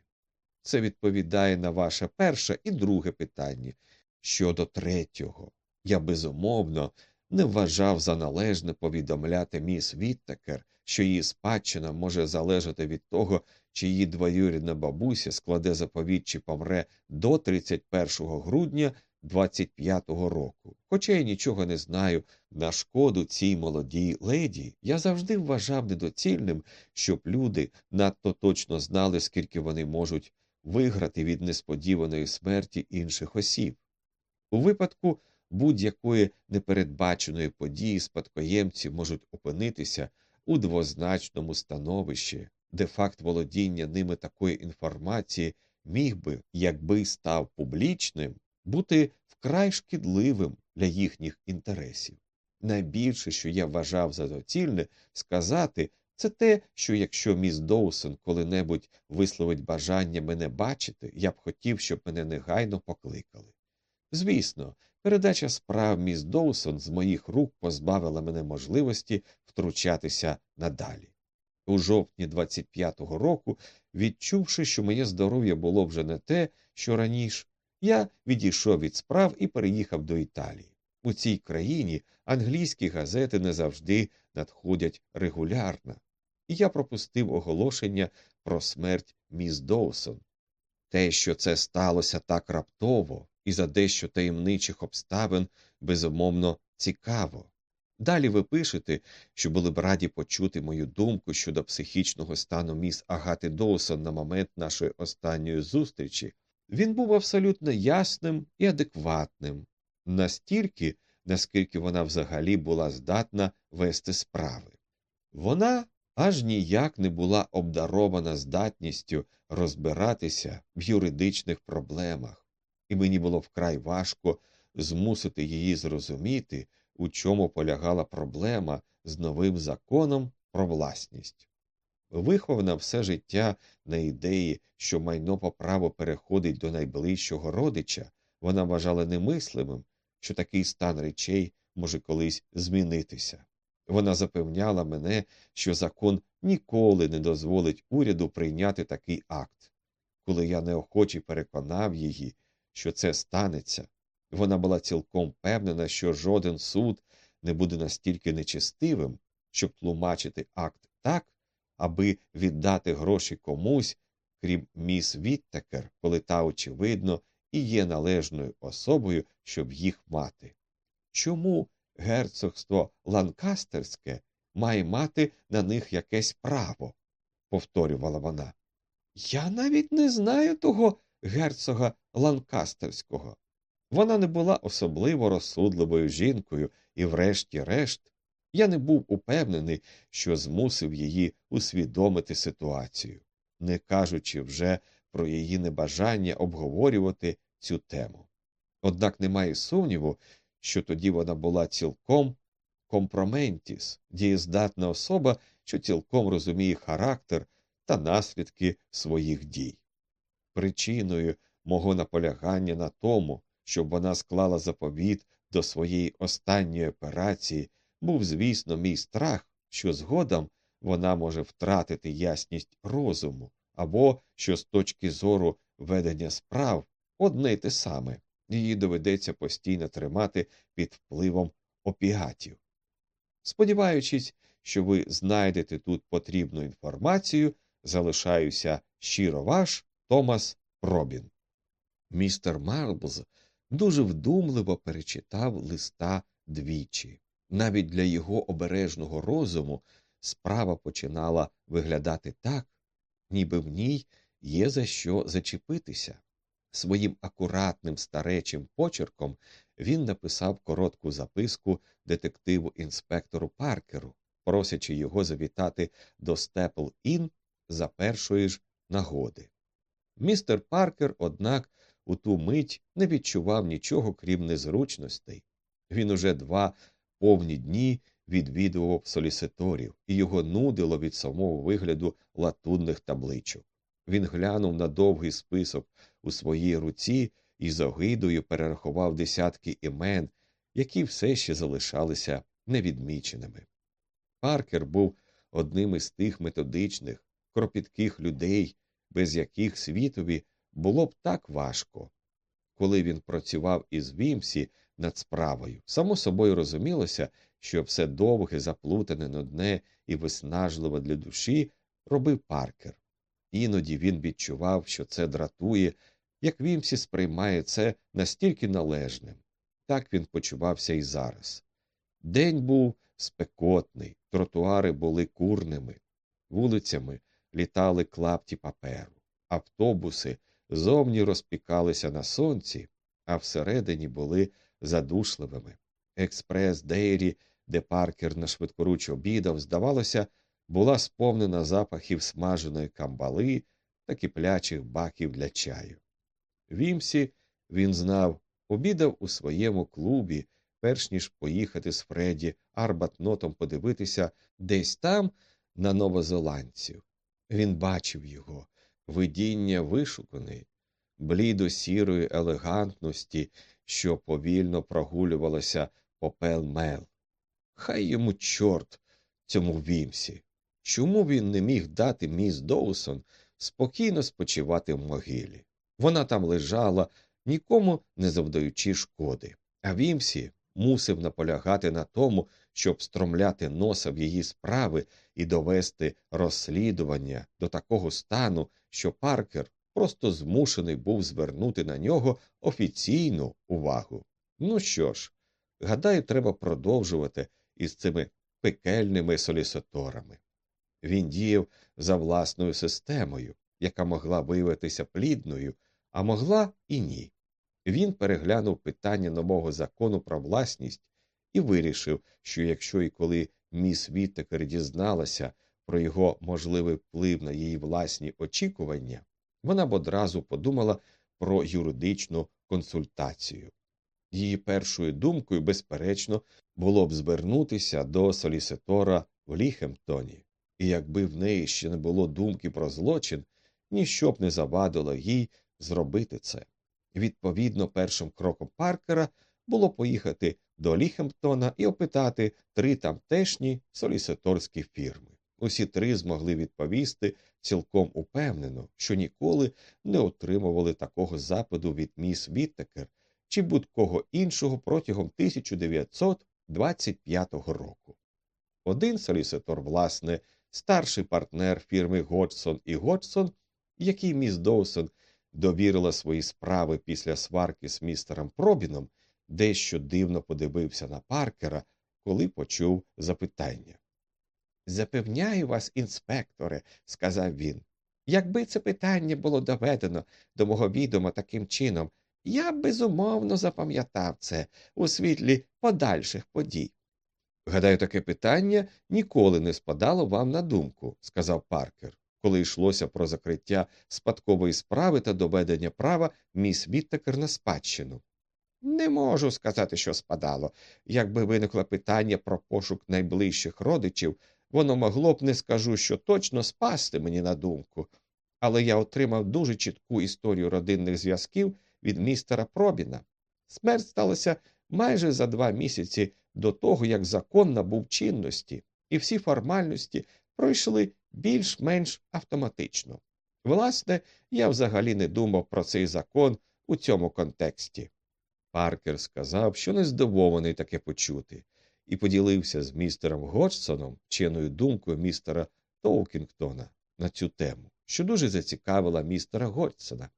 S1: Це відповідає на ваше перше і друге питання. Щодо третього, я безумовно не вважав за належне повідомляти міс Віттекер, що її спадщина може залежати від того, чи її двоюрідна бабуся складе заповідь чи помре до 31 грудня 25-го року. Хоча я нічого не знаю на шкоду цій молодій леді, я завжди вважав недоцільним, щоб люди надто точно знали, скільки вони можуть виграти від несподіваної смерті інших осіб. У випадку будь-якої непередбаченої події спадкоємці можуть опинитися у двозначному становищі, де факт володіння ними такої інформації міг би, якби став публічним, бути вкрай шкідливим для їхніх інтересів. Найбільше, що я вважав за доцільне сказати, це те, що якщо міс Доусон коли-небудь висловить бажання мене бачити, я б хотів, щоб мене негайно покликали. Звісно, передача справ міс Доусон з моїх рук позбавила мене можливості втручатися надалі. У жовтні 25-го року, відчувши, що моє здоров'я було вже не те, що раніше, я відійшов від справ і переїхав до Італії. У цій країні англійські газети не завжди надходять регулярно, і я пропустив оголошення про смерть міс Доусон. Те, що це сталося так раптово і за дещо таємничих обставин, безумовно, цікаво. Далі ви пишете, що були б раді почути мою думку щодо психічного стану міс Агати Доусон на момент нашої останньої зустрічі. Він був абсолютно ясним і адекватним, настільки, наскільки вона взагалі була здатна вести справи. Вона аж ніяк не була обдарована здатністю розбиратися в юридичних проблемах, і мені було вкрай важко змусити її зрозуміти, у чому полягала проблема з новим законом про власність. Вихована все життя на ідеї, що майно по праву переходить до найближчого родича, вона вважала немислимим, що такий стан речей може колись змінитися. Вона запевняла мене, що закон ніколи не дозволить уряду прийняти такий акт. Коли я неохоче переконав її, що це станеться, вона була цілком впевнена, що жоден суд не буде настільки нечестивим, щоб тлумачити акт так, аби віддати гроші комусь, крім міс Віттекер, коли та, очевидно, і є належною особою, щоб їх мати. Чому герцогство Ланкастерське має мати на них якесь право? повторювала вона. Я навіть не знаю того герцога Ланкастерського. Вона не була особливо розсудливою жінкою, і, врешті-решт, я не був упевнений, що змусив її усвідомити ситуацію, не кажучи вже про її небажання обговорювати цю тему. Однак немає сумніву, що тоді вона була цілком компроментіс, дієздатна особа, що цілком розуміє характер та наслідки своїх дій. Причиною мого наполягання на тому, щоб вона склала заповіт до своєї останньої операції, був, звісно, мій страх, що згодом вона може втратити ясність розуму, або що з точки зору ведення справ одне й те саме, її доведеться постійно тримати під впливом опігатів. Сподіваючись, що ви знайдете тут потрібну інформацію, залишаюся щиро ваш Томас Робін. Містер Марблз дуже вдумливо перечитав листа двічі. Навіть для його обережного розуму справа починала виглядати так, ніби в ній є за що зачепитися. Своїм акуратним старечим почерком він написав коротку записку детективу інспектору Паркеру, просячи його завітати до Степл Ін за першої ж нагоди. Містер Паркер, однак, у ту мить не відчував нічого, крім незручностей. Він уже два повні дні відвідував соліситорів, і його нудило від самого вигляду латунних табличок. Він глянув на довгий список у своїй руці і з огидою перерахував десятки імен, які все ще залишалися невідміченими. Паркер був одним із тих методичних, кропітких людей, без яких світові було б так важко. Коли він працював із Вімсі над справою, само собою розумілося, що все довге, заплутане нудне і виснажливе для душі робив паркер. Іноді він відчував, що це дратує, як Вімсі сприймає це настільки належним. Так він почувався і зараз. День був спекотний, тротуари були курними, вулицями літали клапті паперу, автобуси зовні розпікалися на сонці, а всередині були задушливими. Експрес Дейрі, де паркер на швидкоруч обідав, здавалося, була сповнена запахів смаженої камбали та киплячих баків для чаю. Вімсі, він знав, обідав у своєму клубі, перш ніж поїхати з Фредді Арбатнотом подивитися десь там на новозеландців. Він бачив його, видіння вишуканої, блідо-сірої елегантності, що повільно прогулювалося по Пел-Мел. Хай йому чорт цьому Вімсі. Чому він не міг дати міс Доусон спокійно спочивати в могилі? Вона там лежала, нікому не завдаючи шкоди, а Вімсі мусив наполягати на тому, щоб стромляти носа в її справи і довести розслідування до такого стану, що Паркер просто змушений був звернути на нього офіційну увагу. Ну що ж, гадаю, треба продовжувати із цими пекельними солісаторами. Він діяв за власною системою, яка могла виявитися плідною, а могла і ні. Він переглянув питання нового закону про власність і вирішив, що якщо і коли міс Віттекер дізналася про його можливий вплив на її власні очікування, вона б одразу подумала про юридичну консультацію. Її першою думкою, безперечно, було б звернутися до соліситора в Ліхемптоні, і якби в неї ще не було думки про злочин, ніщо б не завадило їй зробити це. Відповідно, першим кроком Паркера було поїхати до Ліхемптона і опитати три тамтешні соліситорські фірми. Усі три змогли відповісти цілком упевнено, що ніколи не отримували такого западу від міс Віттекер чи будь-кого іншого протягом 1925 року. Один соліситор, власне, старший партнер фірми Годжсон і Годжсон, який міс Доусон довірила свої справи після сварки з містером Пробіном, дещо дивно подивився на Паркера, коли почув запитання. Запевняю вас, інспекторе, сказав він. Якби це питання було доведено до мого відома таким чином, я б безумовно запам'ятав це у світлі подальших подій. Гадаю, таке питання ніколи не спадало вам на думку, сказав Паркер, коли йшлося про закриття спадкової справи та доведення права міс Віттекер на спадщину. Не можу сказати, що спадало. Якби виникло питання про пошук найближчих родичів, воно могло б не скажу, що точно спасти мені на думку. Але я отримав дуже чітку історію родинних зв'язків від містера Пробіна. Смерть сталася майже за два місяці до того, як закон набув чинності, і всі формальності пройшли більш-менш автоматично. Власне, я взагалі не думав про цей закон у цьому контексті. Паркер сказав, що не здивований таке почути, і поділився з містером Годжсоном вченою думкою містера Тоукінгтона на цю тему, що дуже зацікавила містера Годжсона.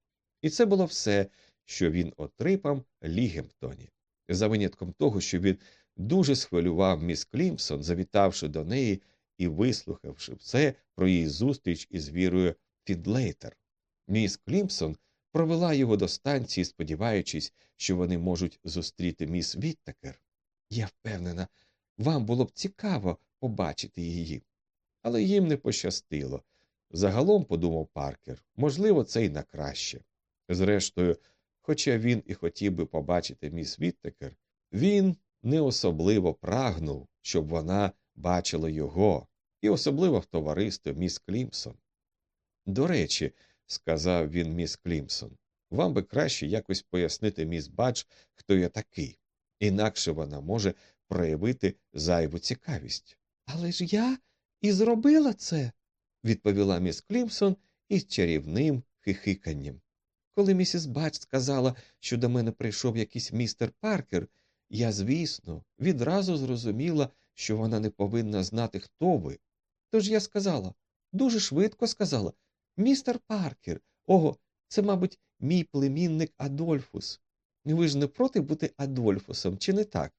S1: І це було все, що він отрипав Лігемптоні, за винятком того, що він дуже схвилював міс Клімсон, завітавши до неї і вислухавши все про її зустріч із Вірою Фіндлейтер. Міс Клімпсон провела його до станції, сподіваючись, що вони можуть зустріти міс Віттекер. Я впевнена, вам було б цікаво побачити її. Але їм не пощастило. Загалом, подумав Паркер, можливо, це й на краще. Зрештою, хоча він і хотів би побачити міс Віттекер, він не особливо прагнув, щоб вона бачила його, і особливо в товаристві міс Клімсон. До речі, сказав він міс Клімсон, вам би краще якось пояснити міс Бадж, хто я такий, інакше вона може проявити зайву цікавість. Але ж я і зробила це, відповіла міс Клімсон із чарівним хихиканням. Коли місіс Бадж сказала, що до мене прийшов якийсь містер Паркер, я, звісно, відразу зрозуміла, що вона не повинна знати, хто ви. Тож я сказала, дуже швидко сказала містер Паркер, ого, це, мабуть, мій племінник Адольфус. Ви ж не проти бути Адольфусом, чи не так?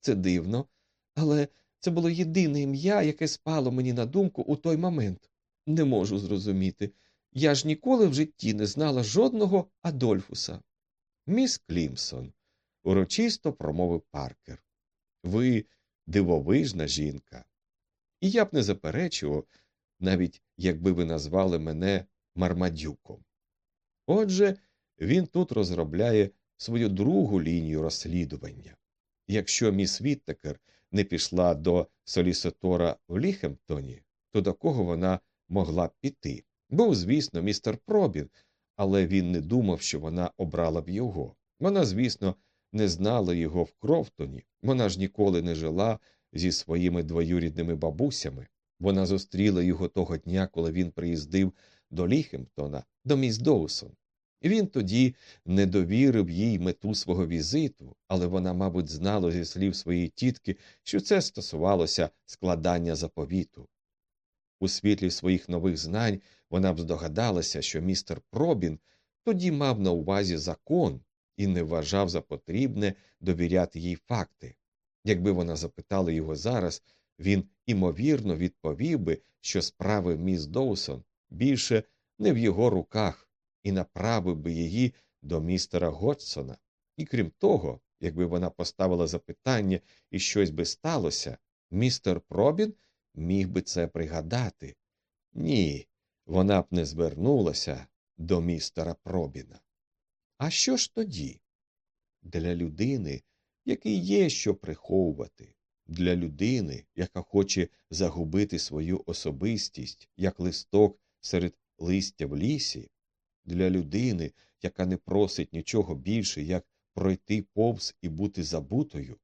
S1: Це дивно, але це було єдине ім'я, яке спало мені на думку у той момент. Не можу зрозуміти. Я ж ніколи в житті не знала жодного Адольфуса. Міс Клімсон, урочисто промовив Паркер. Ви дивовижна жінка. І я б не заперечував, навіть якби ви назвали мене Мармадюком. Отже, він тут розробляє свою другу лінію розслідування. Якщо міс Віттекер не пішла до соліситора в Ліхемптоні, то до кого вона могла б піти? Був, звісно, містер Пробін, але він не думав, що вона обрала б його. Вона, звісно, не знала його в Кровтоні, вона ж ніколи не жила зі своїми двоюрідними бабусями. Вона зустріла його того дня, коли він приїздив до Ліхемптона, до міс Доусон. Він тоді не довірив їй мету свого візиту, але вона, мабуть, знала зі слів своєї тітки, що це стосувалося складання заповіту. У світлі своїх нових знань вона б здогадалася, що містер Пробін тоді мав на увазі закон і не вважав за потрібне довіряти їй факти. Якби вона запитала його зараз, він імовірно відповів би, що справи міс Доусон більше не в його руках, і направив би її до містера Готсона. І крім того, якби вона поставила запитання і щось би сталося, містер Пробін міг би це пригадати. Ні, вона б не звернулася до містера Пробіна. А що ж тоді? Для людини, який є що приховувати, для людини, яка хоче загубити свою особистість, як листок серед листя в лісі, для людини, яка не просить нічого більше, як пройти повз і бути забутою,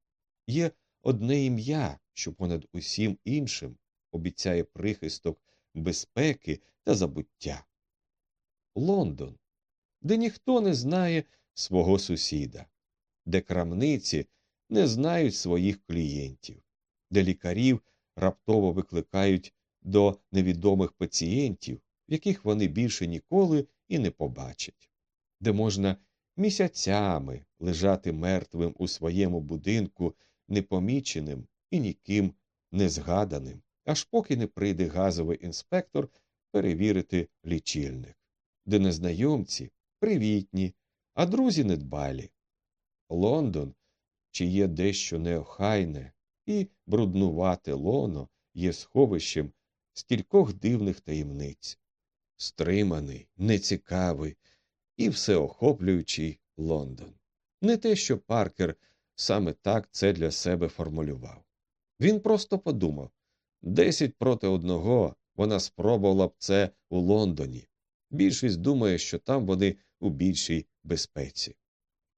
S1: є одне ім'я, що понад усім іншим обіцяє прихисток безпеки та забуття. Лондон, де ніхто не знає свого сусіда, де крамниці не знають своїх клієнтів, де лікарів раптово викликають до невідомих пацієнтів, яких вони більше ніколи і не побачать, де можна місяцями лежати мертвим у своєму будинку непоміченим і ніким не згаданим, аж поки не прийде газовий інспектор перевірити лічильник, де незнайомці привітні, а друзі недбалі. Лондон, чиє дещо неохайне і бруднувате лоно є сховищем стількох дивних таємниць, стриманий, нецікавий і всеохоплюючий Лондон. Не те, що Паркер саме так це для себе формулював. Він просто подумав десять проти одного вона спробувала б це у Лондоні. Більшість думає, що там вони у більшій безпеці.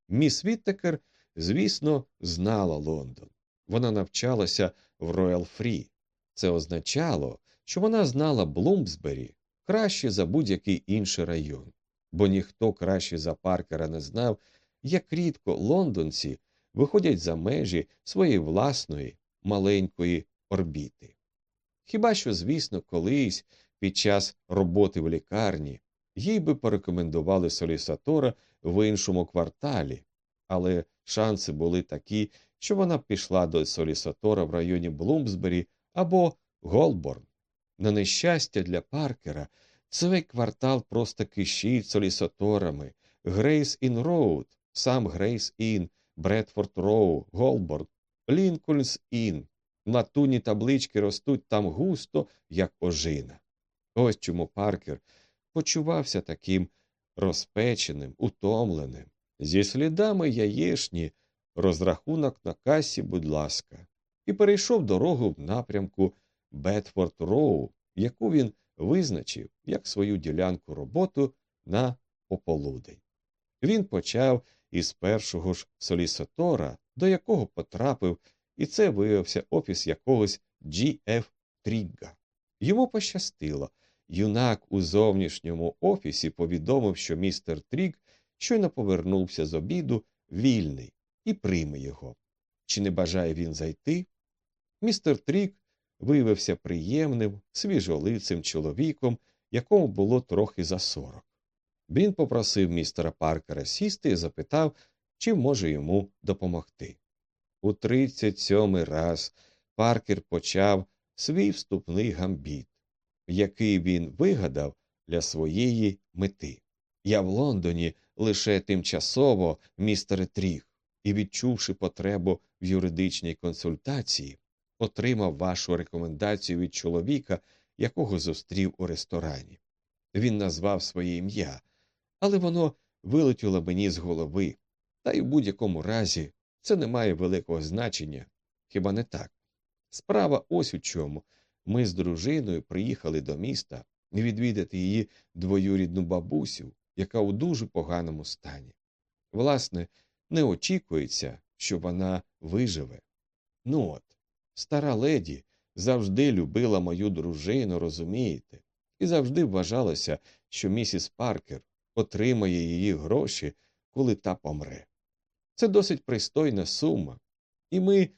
S1: Міс Віттекер, звісно, знала Лондон. Вона навчалася в Роял Фрі. Це означало, що вона знала Блумсбері краще за будь-який інший район, бо ніхто краще за Паркера не знав, як рідко лондонці виходять за межі своєї власної маленької орбіти. Хіба що, звісно, колись під час роботи в лікарні їй би порекомендували солісатора в іншому кварталі, але шанси були такі, що вона б пішла до солісатора в районі Блумсбері або Голборн. На нещастя для Паркера, цей квартал просто кишить солісаторами, Грейс Ін Роуд, сам Грейс Ін, Бедфорд Роу, Голборн, Лінкольнс Ін. Латунні таблички ростуть там густо, як ожина. Ось чому Паркер почувався таким розпеченим, утомленим, зі слідами яєшні, розрахунок на касі, будь ласка, і перейшов дорогу в напрямку Бетфорд Роу, яку він визначив як свою ділянку роботу на пополудень. Він почав із першого ж солісатора, до якого потрапив, і це виявився офіс якогось Ф. Трігга. Йому пощастило. Юнак у зовнішньому офісі повідомив, що містер Тріг щойно повернувся з обіду вільний і прийме його. Чи не бажає він зайти? Містер Трік виявився приємним, свіжолицим чоловіком, якому було трохи за сорок. Він попросив містера Паркера сісти і запитав, чи може йому допомогти. У тридцять сьомий раз Паркер почав свій вступний гамбіт, який він вигадав для своєї мети. Я в Лондоні лише тимчасово, містере Тріх, і, відчувши потребу в юридичній консультації, отримав вашу рекомендацію від чоловіка, якого зустрів у ресторані. Він назвав своє ім'я, але воно вилетіло мені з голови, та й в будь-якому разі це не має великого значення, хіба не так? Справа ось у чому. Ми з дружиною приїхали до міста відвідати її двоюрідну бабусю, яка у дуже поганому стані. Власне, не очікується, що вона виживе. Ну от, стара леді завжди любила мою дружину, розумієте, і завжди вважалося, що місіс Паркер отримає її гроші, коли та помре. Це досить пристойна сума, і ми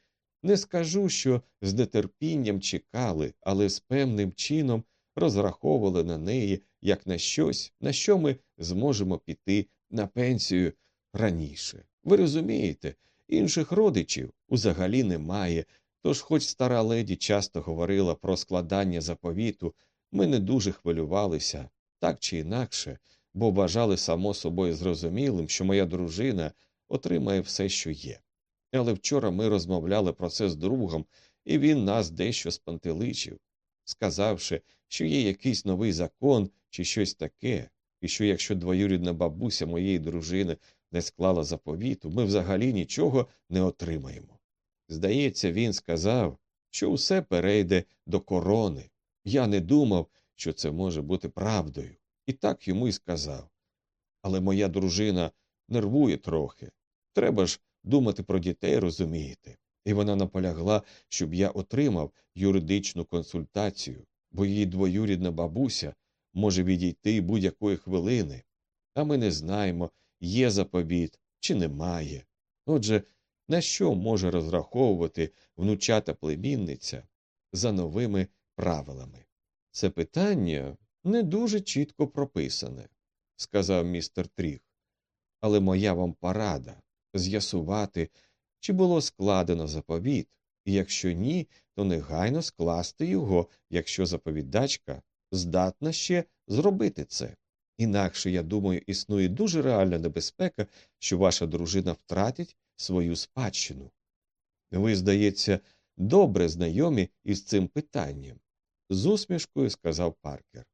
S1: не скажу, що з нетерпінням чекали, але з певним чином розраховували на неї як на щось, на що ми зможемо піти на пенсію раніше. Ви розумієте, інших родичів взагалі немає, тож, хоч стара леді часто говорила про складання заповіту, ми не дуже хвилювалися, так чи інакше, бо вважали само собою зрозумілим, що моя дружина отримає все, що є. Але вчора ми розмовляли про це з другом, і він нас дещо спантеличив, сказавши, що є якийсь новий закон чи щось таке, і що якщо двоюрідна бабуся моєї дружини не склала заповіту, ми взагалі нічого не отримаємо. Здається, він сказав, що усе перейде до корони. Я не думав, що це може бути правдою, і так йому й сказав. Але моя дружина нервує трохи. Треба ж думати про дітей, розумієте. і вона наполягла, щоб я отримав юридичну консультацію, бо її двоюрідна бабуся може відійти будь-якої хвилини, а ми не знаємо, є заповіт чи немає. Отже, на що може розраховувати внучата племінниця за новими правилами? Це питання не дуже чітко прописане, сказав містер Тріх, але моя вам порада з'ясувати, чи було складено заповіт, і якщо ні, то негайно скласти його, якщо заповідачка здатна ще зробити це. Інакше, я думаю, існує дуже реальна небезпека, що ваша дружина втратить свою спадщину. Ви, здається, добре знайомі із цим питанням, з усмішкою сказав Паркер.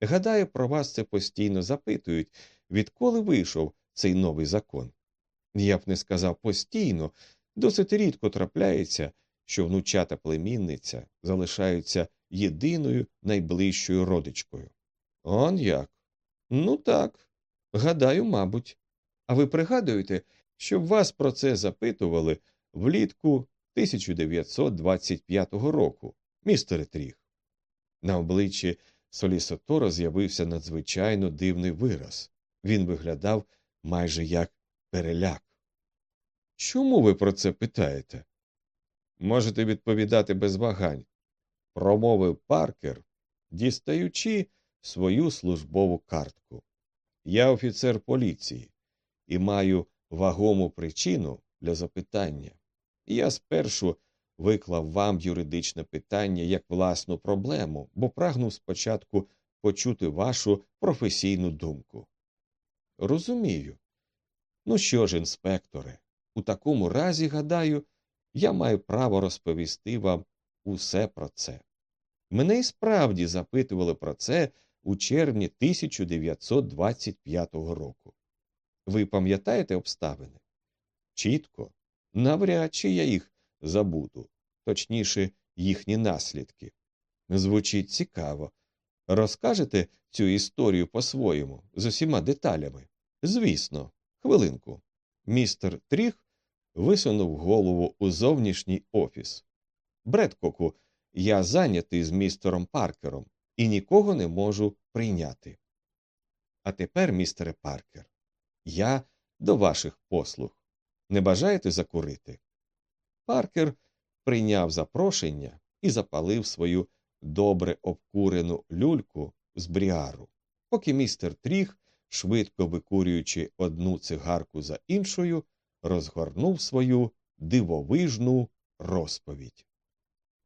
S1: Гадаю, про вас це постійно запитують, відколи вийшов цей новий закон. Я б не сказав постійно, досить рідко трапляється, що внучата племінниця залишаються єдиною найближчою родичкою. Он як? Ну так, гадаю, мабуть. А ви пригадуєте, щоб вас про це запитували влітку 1925 року, містере Тріх? На обличчі Солісотора з'явився надзвичайно дивний вираз. Він виглядав майже як переляк. Чому ви про це питаєте? Можете відповідати без вагань, промовив Паркер, дістаючи свою службову картку. Я офіцер поліції і маю вагому причину для запитання. Я спершу виклав вам юридичне питання як власну проблему, бо прагнув спочатку почути вашу професійну думку. Розумію. Ну що ж, інспекторе, у такому разі, гадаю, я маю право розповісти вам усе про це. Мене й справді запитували про це у червні 1925 року. Ви пам'ятаєте обставини? Чітко, навряд чи я їх забуду, точніше, їхні наслідки. Звучить цікаво. Розкажете цю історію по-своєму, з усіма деталями? Звісно, хвилинку. Містер Тріх висунув голову у зовнішній офіс. Бредкоку, я зайнятий з містером Паркером і нікого не можу прийняти. А тепер, містере Паркер, я до ваших послуг. Не бажаєте закурити? Паркер прийняв запрошення і запалив свою добре обкурену люльку з бріару, поки містер Тріх, швидко викурюючи одну цигарку за іншою, розгорнув свою дивовижну розповідь.